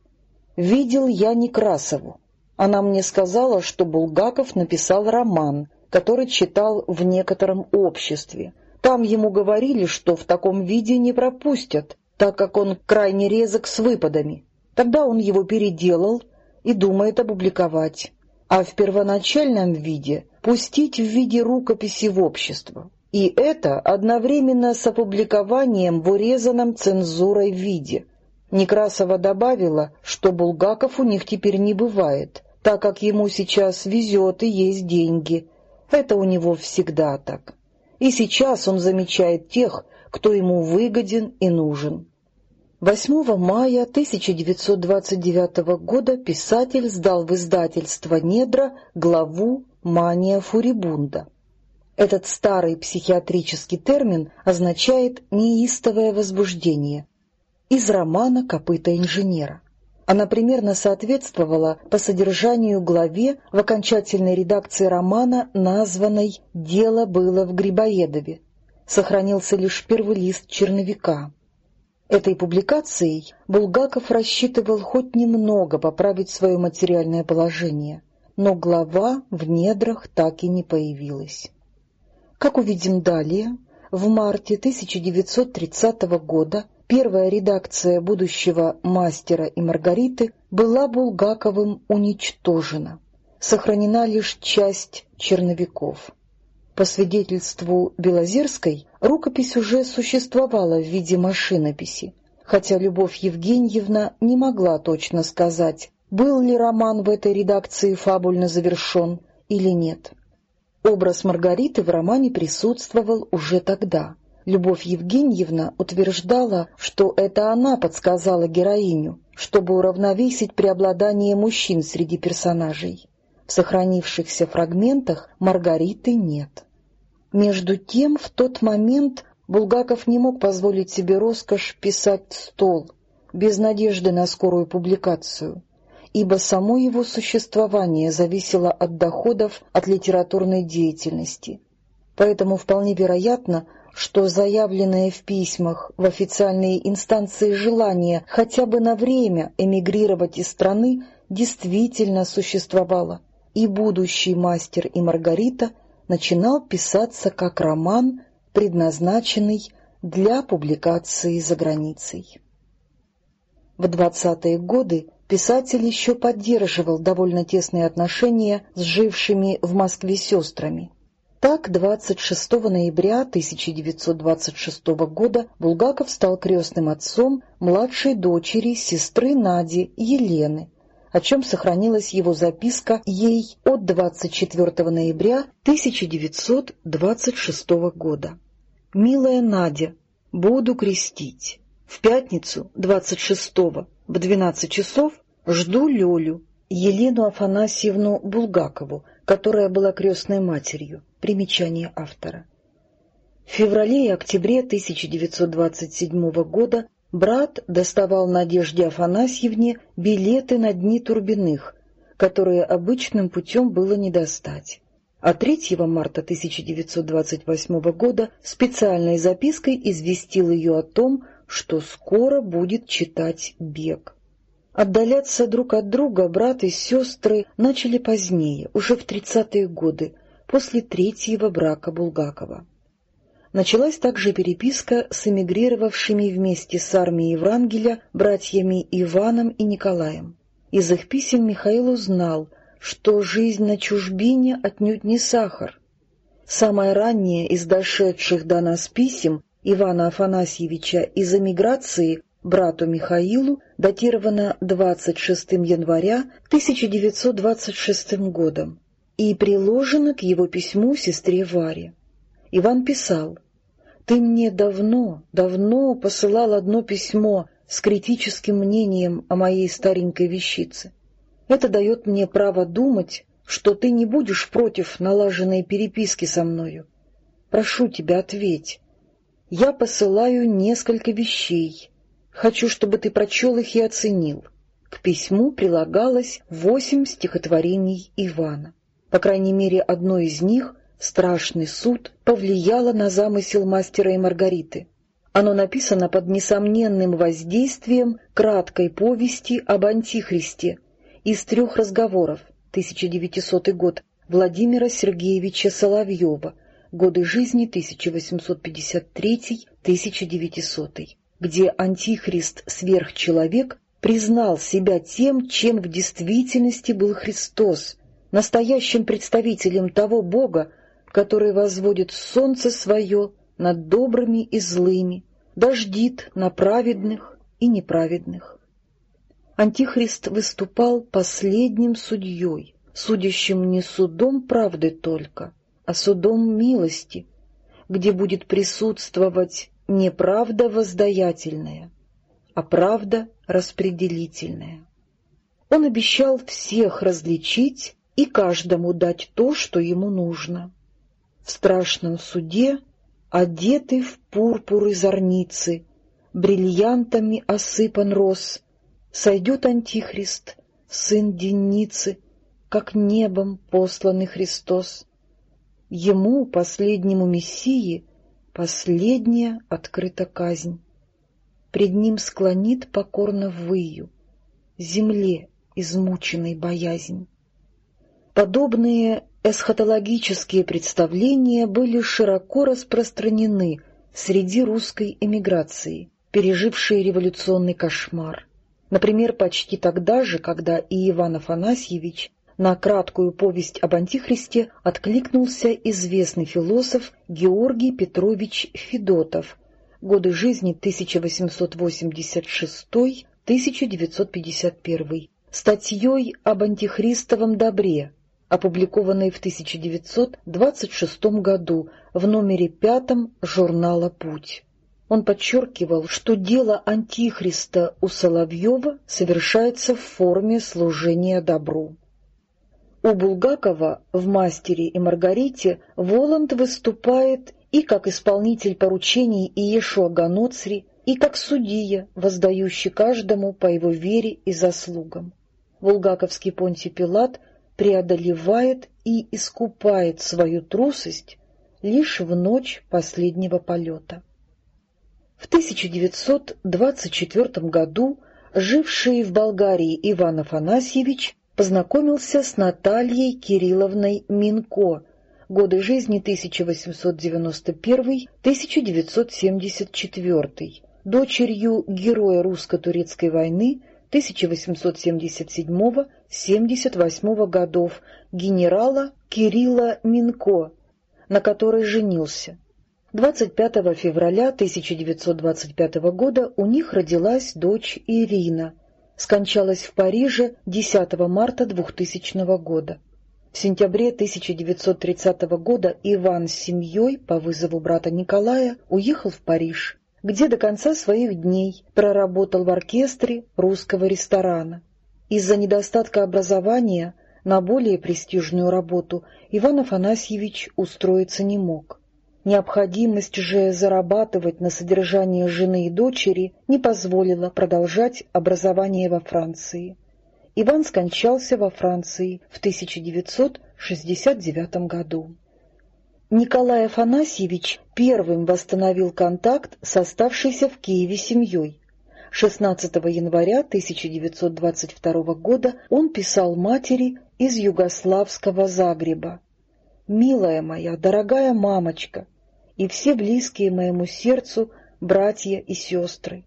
[SPEAKER 1] «Видел я Некрасову. Она мне сказала, что Булгаков написал роман, который читал в некотором обществе. Там ему говорили, что в таком виде не пропустят, так как он крайне резок с выпадами. Тогда он его переделал и думает опубликовать а в первоначальном виде пустить в виде рукописи в общество. И это одновременно с опубликованием в урезанном цензурой виде. Некрасова добавила, что Булгаков у них теперь не бывает, так как ему сейчас везет и есть деньги. Это у него всегда так. И сейчас он замечает тех, кто ему выгоден и нужен. 8 мая 1929 года писатель сдал в издательство «Недра» главу «Мания фурибунда». Этот старый психиатрический термин означает «неистовое возбуждение» из романа «Копыта инженера». Она примерно соответствовала по содержанию главе в окончательной редакции романа, названной «Дело было в Грибоедове». Сохранился лишь первый лист черновика. Этой публикацией Булгаков рассчитывал хоть немного поправить свое материальное положение, но глава в недрах так и не появилась. Как увидим далее, в марте 1930 года первая редакция будущего «Мастера и Маргариты» была Булгаковым уничтожена. Сохранена лишь часть черновиков. По свидетельству Белозерской, рукопись уже существовала в виде машинописи, хотя Любовь Евгеньевна не могла точно сказать, был ли роман в этой редакции фабульно завершен или нет. Образ Маргариты в романе присутствовал уже тогда. Любовь Евгеньевна утверждала, что это она подсказала героиню, чтобы уравновесить преобладание мужчин среди персонажей. В сохранившихся фрагментах Маргариты нет. Между тем, в тот момент Булгаков не мог позволить себе роскошь писать стол, без надежды на скорую публикацию, ибо само его существование зависело от доходов от литературной деятельности. Поэтому вполне вероятно, что заявленное в письмах в официальные инстанции желание хотя бы на время эмигрировать из страны действительно существовало — и будущий мастер и Маргарита начинал писаться как роман, предназначенный для публикации за границей. В 20-е годы писатель еще поддерживал довольно тесные отношения с жившими в Москве сестрами. Так, 26 ноября 1926 года Булгаков стал крестным отцом младшей дочери сестры Нади Елены, о чем сохранилась его записка ей от 24 ноября 1926 года. «Милая Надя, буду крестить. В пятницу 26 в 12 часов жду Лёлю, Елену Афанасьевну Булгакову, которая была крестной матерью. Примечание автора. В феврале и октябре 1927 года брат доставал Надежде Афанасьевне билеты на дни Турбиных, которые обычным путем было не достать. А 3 марта 1928 года специальной запиской известил ее о том, что скоро будет читать «Бег». Отдаляться друг от друга брат и сестры начали позднее, уже в 30-е годы, после третьего брака Булгакова. Началась также переписка с эмигрировавшими вместе с армией Врангеля братьями Иваном и Николаем. Из их писем Михаил узнал, что жизнь на чужбине отнюдь не сахар. Самое раннее из дошедших до нас писем Ивана Афанасьевича из эмиграции брату Михаилу датировано 26 января 1926 годом и приложено к его письму сестре Варе. Иван писал ты мне давно, давно посылал одно письмо с критическим мнением о моей старенькой вещице. Это дает мне право думать, что ты не будешь против налаженной переписки со мною. Прошу тебя, ответь. Я посылаю несколько вещей. Хочу, чтобы ты прочел их и оценил. К письму прилагалось восемь стихотворений Ивана. По крайней мере, одно из них страшный суд повлияло на замысел мастера и Маргариты. Оно написано под несомненным воздействием краткой повести об Антихристе из трех разговоров, 1900 год, Владимира Сергеевича Соловьева, годы жизни 1853-1900, где Антихрист-сверхчеловек признал себя тем, чем в действительности был Христос, настоящим представителем того Бога, который возводит солнце свое над добрыми и злыми, дождит на праведных и неправедных. Антихрист выступал последним судьей, судящим не судом правды только, а судом милости, где будет присутствовать не правда воздаятельная, а правда распределительная. Он обещал всех различить и каждому дать то, что ему нужно в страшном суде, одетый в пурпуры зорницы, бриллиантами осыпан рос, Сойдет Антихрист, сын Деницы, как небом посланный Христос. Ему, последнему Мессии, последняя открыта казнь. Пред ним склонит покорно выю, земле измученной боязнь. Подобные эсхатологические представления были широко распространены среди русской эмиграции, пережившей революционный кошмар. Например, почти тогда же, когда и Иван Афанасьевич на краткую повесть об Антихристе откликнулся известный философ Георгий Петрович Федотов, годы жизни 1886-1951, статьей об антихристовом добре, опубликованной в 1926 году в номере пятом журнала «Путь». Он подчеркивал, что дело Антихриста у Соловьева совершается в форме служения добру. У Булгакова в «Мастере и Маргарите» Воланд выступает и как исполнитель поручений Иешуа Ганоцри, и как судья, воздающий каждому по его вере и заслугам. Булгаковский Понтий Пилат преодолевает и искупает свою трусость лишь в ночь последнего полета. В 1924 году живший в Болгарии Иван Афанасьевич познакомился с Натальей Кирилловной Минко, годы жизни 1891-1974, дочерью героя русско-турецкой войны 1877-78 годов генерала Кирилла Минко, на которой женился. 25 февраля 1925 года у них родилась дочь Ирина, скончалась в Париже 10 марта 2000 года. В сентябре 1930 года Иван с семьей по вызову брата Николая уехал в Париж, где до конца своих дней проработал в оркестре русского ресторана. Из-за недостатка образования на более престижную работу Иван Афанасьевич устроиться не мог. Необходимость же зарабатывать на содержание жены и дочери не позволила продолжать образование во Франции. Иван скончался во Франции в 1969 году. Николай Афанасьевич первым восстановил контакт с оставшейся в Киеве семьей. 16 января 1922 года он писал матери из югославского Загреба. «Милая моя, дорогая мамочка, и все близкие моему сердцу братья и сестры.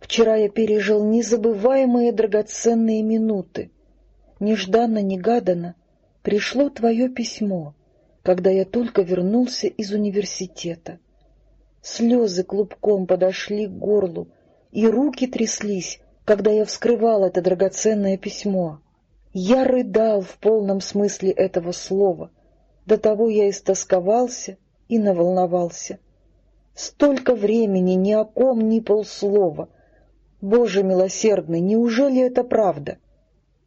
[SPEAKER 1] Вчера я пережил незабываемые драгоценные минуты. Нежданно-негаданно пришло твое письмо, когда я только вернулся из университета. Слезы клубком подошли к горлу, и руки тряслись, когда я вскрывал это драгоценное письмо. Я рыдал в полном смысле этого слова. До того я истосковался и наволновался. Столько времени ни о ком ни полслова. Боже милосердный, неужели это правда?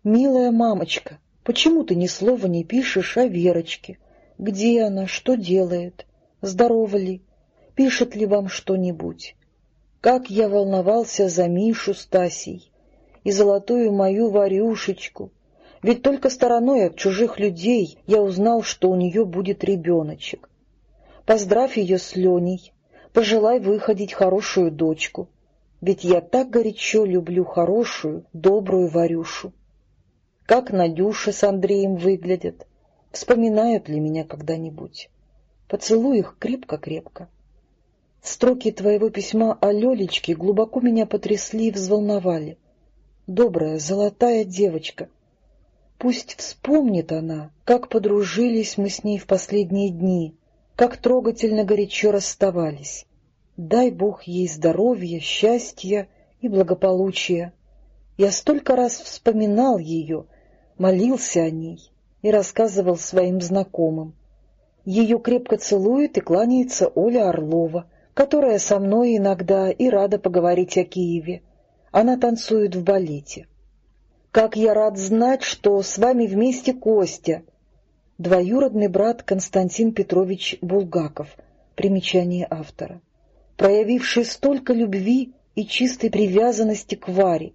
[SPEAKER 1] Милая мамочка, почему ты ни слова не пишешь о Верочке? Где она, что делает? Здорова ли? Пишет ли вам что-нибудь? Как я волновался за Мишу Стасей и золотую мою Варюшечку, ведь только стороной от чужих людей я узнал, что у нее будет ребеночек. Поздравь ее с Леней, пожелай выходить хорошую дочку, ведь я так горячо люблю хорошую, добрую Варюшу. Как Надюша с Андреем выглядят, вспоминают ли меня когда-нибудь? Поцелуй их крепко-крепко. Строки твоего письма о Лелечке глубоко меня потрясли и взволновали. Добрая, золотая девочка. Пусть вспомнит она, как подружились мы с ней в последние дни, как трогательно горячо расставались. Дай Бог ей здоровья, счастья и благополучия. Я столько раз вспоминал ее, молился о ней и рассказывал своим знакомым. Ее крепко целует и кланяется Оля Орлова, которая со мной иногда и рада поговорить о Киеве. Она танцует в балете. «Как я рад знать, что с вами вместе Костя!» Двоюродный брат Константин Петрович Булгаков. Примечание автора. Проявивший столько любви и чистой привязанности к Варе.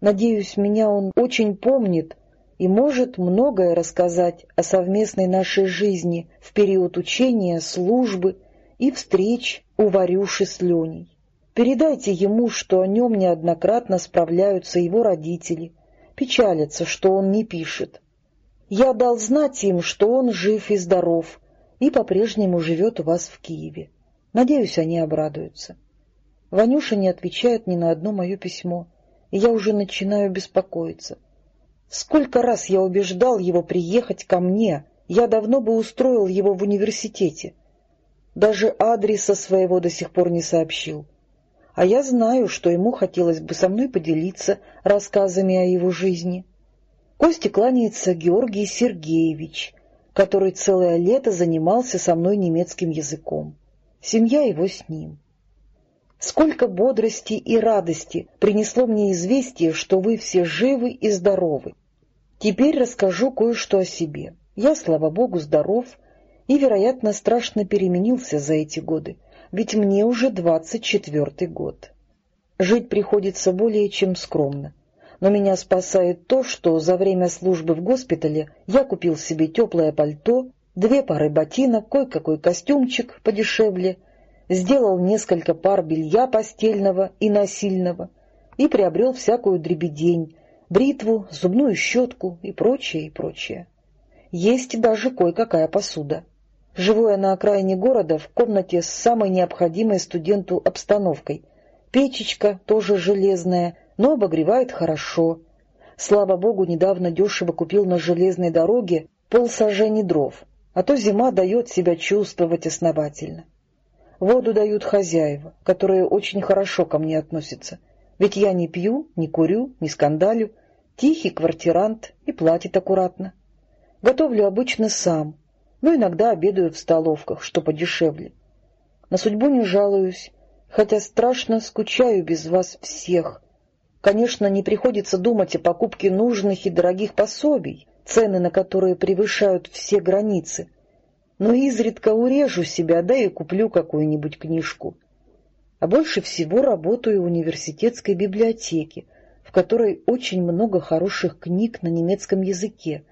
[SPEAKER 1] Надеюсь, меня он очень помнит и может многое рассказать о совместной нашей жизни в период учения, службы и встреч у Варюши с Леней. Передайте ему, что о нем неоднократно справляются его родители, печалятся, что он не пишет. Я дал знать им, что он жив и здоров, и по-прежнему живет у вас в Киеве. Надеюсь, они обрадуются. Ванюша не отвечает ни на одно мое письмо, и я уже начинаю беспокоиться. Сколько раз я убеждал его приехать ко мне, я давно бы устроил его в университете. Даже адреса своего до сих пор не сообщил. А я знаю, что ему хотелось бы со мной поделиться рассказами о его жизни. Косте кланяется Георгий Сергеевич, который целое лето занимался со мной немецким языком. Семья его с ним. Сколько бодрости и радости принесло мне известие, что вы все живы и здоровы. Теперь расскажу кое-что о себе. Я, слава богу, здоров и, вероятно, страшно переменился за эти годы, ведь мне уже двадцать четвертый год. Жить приходится более чем скромно. Но меня спасает то, что за время службы в госпитале я купил себе теплое пальто, две пары ботинок, кое-какой костюмчик подешевле — сделал несколько пар белья постельного и насильного и приобрел всякую дребедень, бритву, зубную щетку и прочее, и прочее. Есть даже кое-какая посуда. Живу я на окраине города в комнате с самой необходимой студенту обстановкой. Печечка тоже железная, но обогревает хорошо. Слава богу, недавно дешево купил на железной дороге полсажени дров, а то зима дает себя чувствовать основательно. Воду дают хозяева, которые очень хорошо ко мне относятся. Ведь я не пью, не курю, не скандалю, тихий квартирант и платит аккуратно. Готовлю обычно сам, но иногда обедаю в столовках, что подешевле. На судьбу не жалуюсь, хотя страшно скучаю без вас всех. Конечно, не приходится думать о покупке нужных и дорогих пособий, цены на которые превышают все границы но изредка урежу себя, да и куплю какую-нибудь книжку. А больше всего работаю в университетской библиотеке, в которой очень много хороших книг на немецком языке,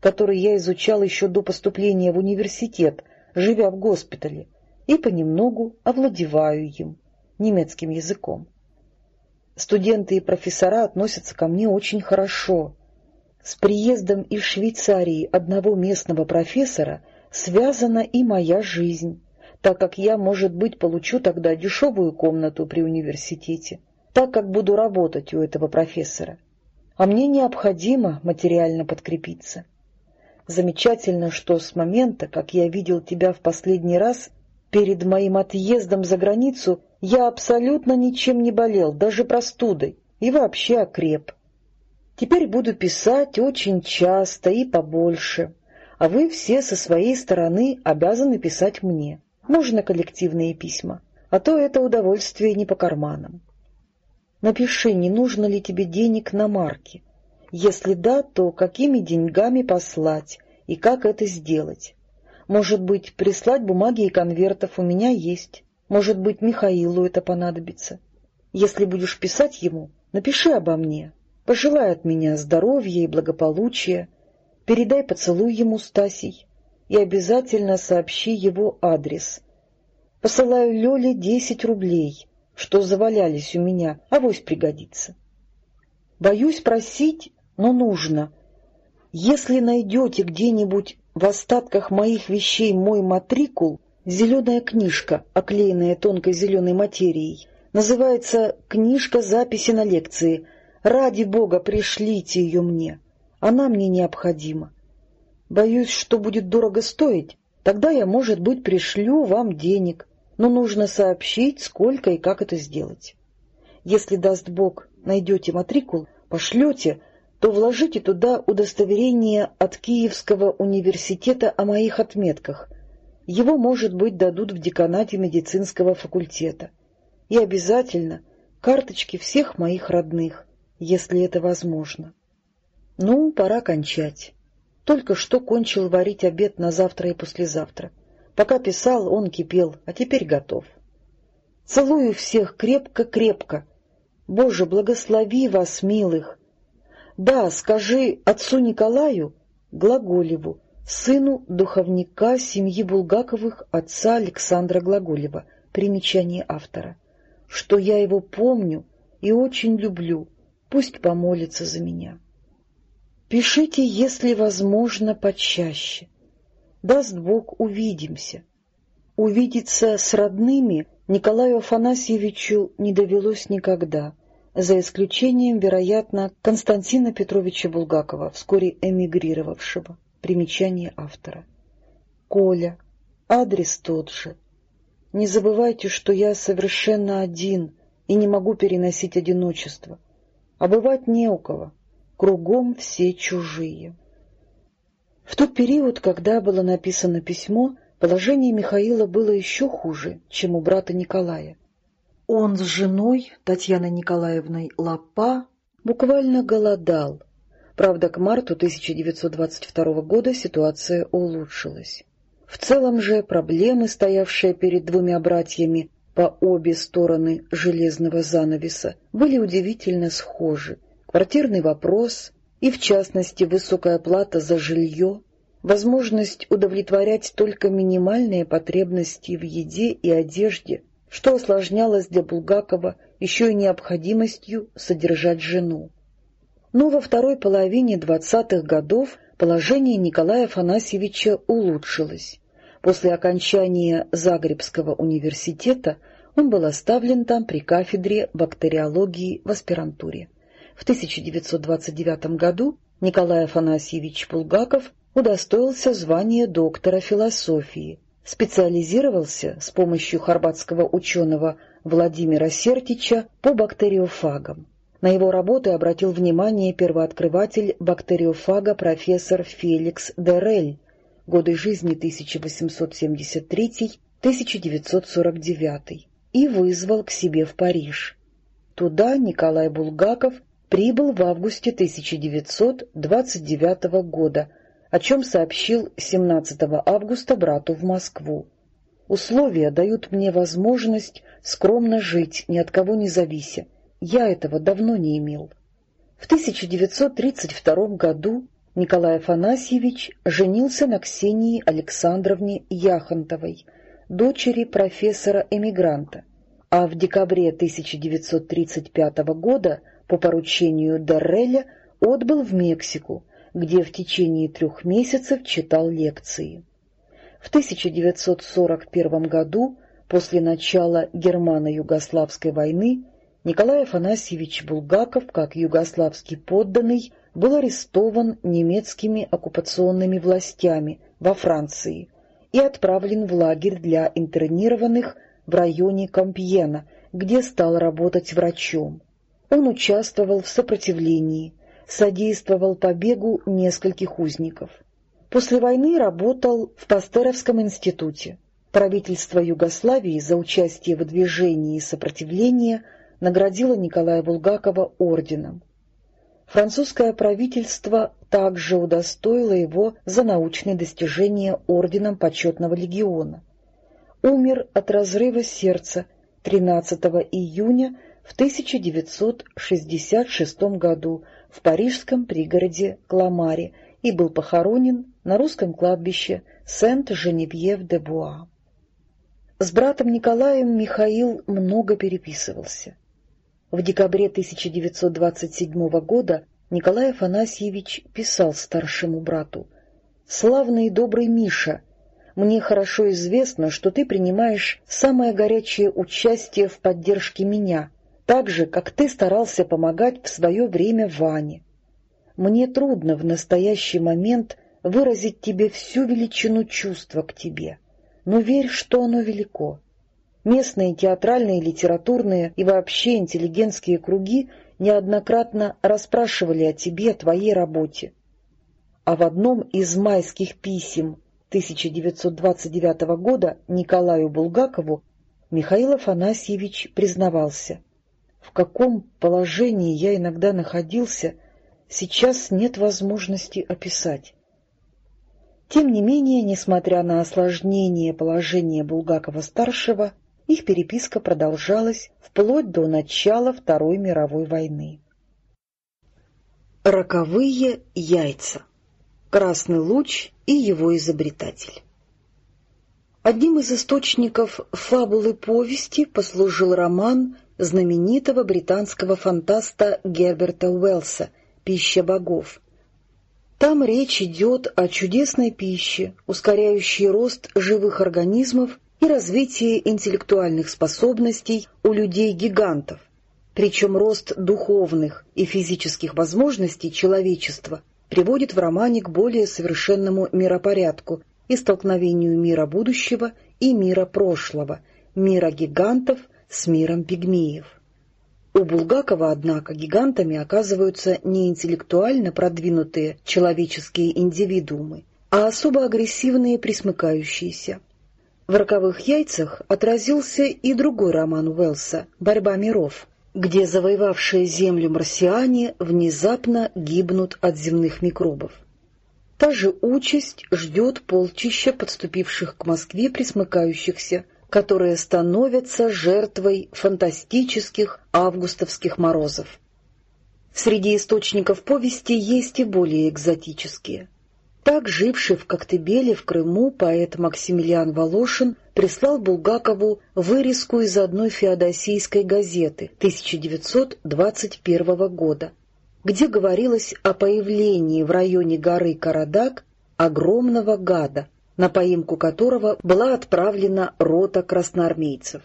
[SPEAKER 1] которые я изучал еще до поступления в университет, живя в госпитале, и понемногу овладеваю им, немецким языком. Студенты и профессора относятся ко мне очень хорошо. С приездом из Швейцарии одного местного профессора — связана и моя жизнь, так как я, может быть, получу тогда дешевую комнату при университете, так как буду работать у этого профессора. А мне необходимо материально подкрепиться. Замечательно, что с момента, как я видел тебя в последний раз, перед моим отъездом за границу, я абсолютно ничем не болел, даже простудой, и вообще окреп. Теперь буду писать очень часто и побольше, а вы все со своей стороны обязаны писать мне. Можно коллективные письма, а то это удовольствие не по карманам. Напиши, не нужно ли тебе денег на марки. Если да, то какими деньгами послать и как это сделать? Может быть, прислать бумаги и конвертов у меня есть. Может быть, Михаилу это понадобится. Если будешь писать ему, напиши обо мне. Пожелай от меня здоровья и благополучия, Передай поцелуй ему, Стасий, и обязательно сообщи его адрес. Посылаю Лёле десять рублей, что завалялись у меня, авось пригодится. Боюсь просить, но нужно. Если найдете где-нибудь в остатках моих вещей мой матрикул, зеленая книжка, оклеенная тонкой зеленой материей, называется «Книжка записи на лекции». Ради бога, пришлите ее мне. Она мне необходима. Боюсь, что будет дорого стоить. Тогда я, может быть, пришлю вам денег, но нужно сообщить, сколько и как это сделать. Если, даст Бог, найдете матрикул, пошлете, то вложите туда удостоверение от Киевского университета о моих отметках. Его, может быть, дадут в деканате медицинского факультета. И обязательно карточки всех моих родных, если это возможно. Ну, пора кончать. Только что кончил варить обед на завтра и послезавтра. Пока писал, он кипел, а теперь готов. Целую всех крепко-крепко. Боже, благослови вас, милых, Да, скажи отцу Николаю, Глаголеву, сыну духовника семьи Булгаковых отца Александра Глаголева, примечание автора, что я его помню и очень люблю, пусть помолится за меня. Пишите, если возможно, почаще. Даст Бог, увидимся. Увидеться с родными Николаю Афанасьевичу не довелось никогда, за исключением, вероятно, Константина Петровича Булгакова, вскоре эмигрировавшего. Примечание автора. Коля. Адрес тот же. Не забывайте, что я совершенно один и не могу переносить одиночество. А бывать не у кого. Кругом все чужие. В тот период, когда было написано письмо, положение Михаила было еще хуже, чем у брата Николая. Он с женой, Татьяной Николаевной Лапа, буквально голодал, Правда, к марту 1922 года ситуация улучшилась. В целом же проблемы, стоявшие перед двумя братьями по обе стороны железного занавеса, были удивительно схожи. Квартирный вопрос и, в частности, высокая плата за жилье, возможность удовлетворять только минимальные потребности в еде и одежде, что осложнялось для Булгакова еще и необходимостью содержать жену. Но во второй половине двадцатых годов положение Николая Афанасьевича улучшилось. После окончания Загребского университета он был оставлен там при кафедре бактериологии в аспирантуре. В 1929 году Николай Афанасьевич Булгаков удостоился звания доктора философии, специализировался с помощью хорватского ученого Владимира Сертича по бактериофагам. На его работы обратил внимание первооткрыватель бактериофага профессор Феликс Дерель, годы жизни 1873-1949, и вызвал к себе в Париж. Туда Николай Булгаков прибыл в августе 1929 года, о чем сообщил 17 августа брату в Москву. Условия дают мне возможность скромно жить, ни от кого не завися, я этого давно не имел. В 1932 году Николай Афанасьевич женился на Ксении Александровне Яхонтовой, дочери профессора-эмигранта, а в декабре 1935 года по поручению Дерреля отбыл в Мексику, где в течение трех месяцев читал лекции. В 1941 году, после начала Германо-Югославской войны, Николай Афанасьевич Булгаков, как югославский подданный, был арестован немецкими оккупационными властями во Франции и отправлен в лагерь для интернированных в районе Компьена, где стал работать врачом. Он участвовал в сопротивлении, содействовал побегу нескольких узников. После войны работал в Пастеровском институте. Правительство Югославии за участие в движении сопротивления – наградила Николая Булгакова орденом. Французское правительство также удостоило его за научные достижения орденом почетного легиона. Умер от разрыва сердца 13 июня в 1966 году в парижском пригороде Кламаре и был похоронен на русском кладбище Сент-Женевьев-де-Буа. С братом Николаем Михаил много переписывался. В декабре 1927 года Николай Афанасьевич писал старшему брату «Славный и добрый Миша, мне хорошо известно, что ты принимаешь самое горячее участие в поддержке меня, так же, как ты старался помогать в свое время Ване. Мне трудно в настоящий момент выразить тебе всю величину чувства к тебе, но верь, что оно велико. Местные театральные, литературные и вообще интеллигентские круги неоднократно расспрашивали о тебе, о твоей работе. А в одном из майских писем 1929 года Николаю Булгакову Михаил Афанасьевич признавался, «В каком положении я иногда находился, сейчас нет возможности описать». Тем не менее, несмотря на осложнение положения Булгакова-старшего, их переписка продолжалась вплоть до начала Второй мировой войны. Роковые яйца. Красный луч и его изобретатель. Одним из источников фабулы повести послужил роман знаменитого британского фантаста Герберта Уэллса «Пища богов». Там речь идет о чудесной пище, ускоряющей рост живых организмов и развитие интеллектуальных способностей у людей-гигантов, причем рост духовных и физических возможностей человечества приводит в романе к более совершенному миропорядку и столкновению мира будущего и мира прошлого, мира гигантов с миром пигмеев. У Булгакова, однако, гигантами оказываются не интеллектуально продвинутые человеческие индивидуумы, а особо агрессивные присмыкающиеся. В «Роковых яйцах» отразился и другой роман Уэллса «Борьба миров», где завоевавшие Землю марсиане внезапно гибнут от земных микробов. Та же участь ждет полчища подступивших к Москве присмыкающихся, которые становятся жертвой фантастических августовских морозов. Среди источников повести есть и более экзотические. Так живший в Коктебеле в Крыму поэт Максимилиан Волошин прислал Булгакову вырезку из одной феодосийской газеты 1921 года, где говорилось о появлении в районе горы Карадак огромного гада, на поимку которого была отправлена рота красноармейцев.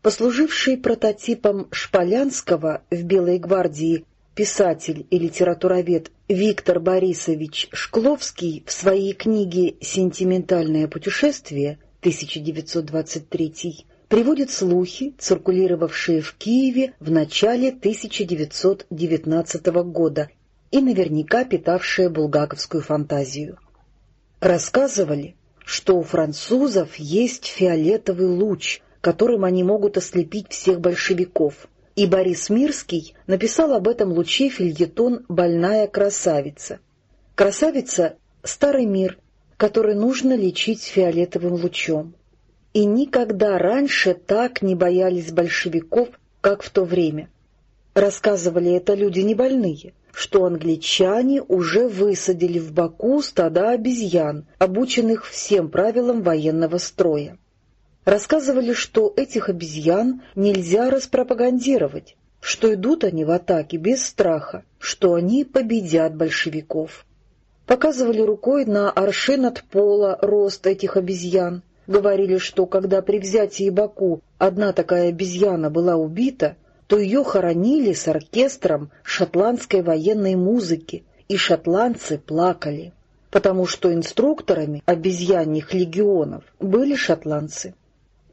[SPEAKER 1] Послуживший прототипом Шполянского в Белой гвардии писатель и литературовед Виктор Борисович Шкловский в своей книге «Сентиментальное путешествие» 1923 приводит слухи, циркулировавшие в Киеве в начале 1919 года и наверняка питавшие булгаковскую фантазию. Рассказывали, что у французов есть фиолетовый луч, которым они могут ослепить всех большевиков, и Борис Мирский написал об этом луче фильетон «Больная красавица». Красавица — старый мир, который нужно лечить фиолетовым лучом. И никогда раньше так не боялись большевиков, как в то время. Рассказывали это люди не больные, что англичане уже высадили в Баку стада обезьян, обученных всем правилам военного строя. Рассказывали, что этих обезьян нельзя распропагандировать, что идут они в атаке без страха, что они победят большевиков показывали рукой на аршин от пола рост этих обезьян, говорили, что когда при взятии Баку одна такая обезьяна была убита, то ее хоронили с оркестром шотландской военной музыки, и шотландцы плакали, потому что инструкторами обезьянных легионов были шотландцы.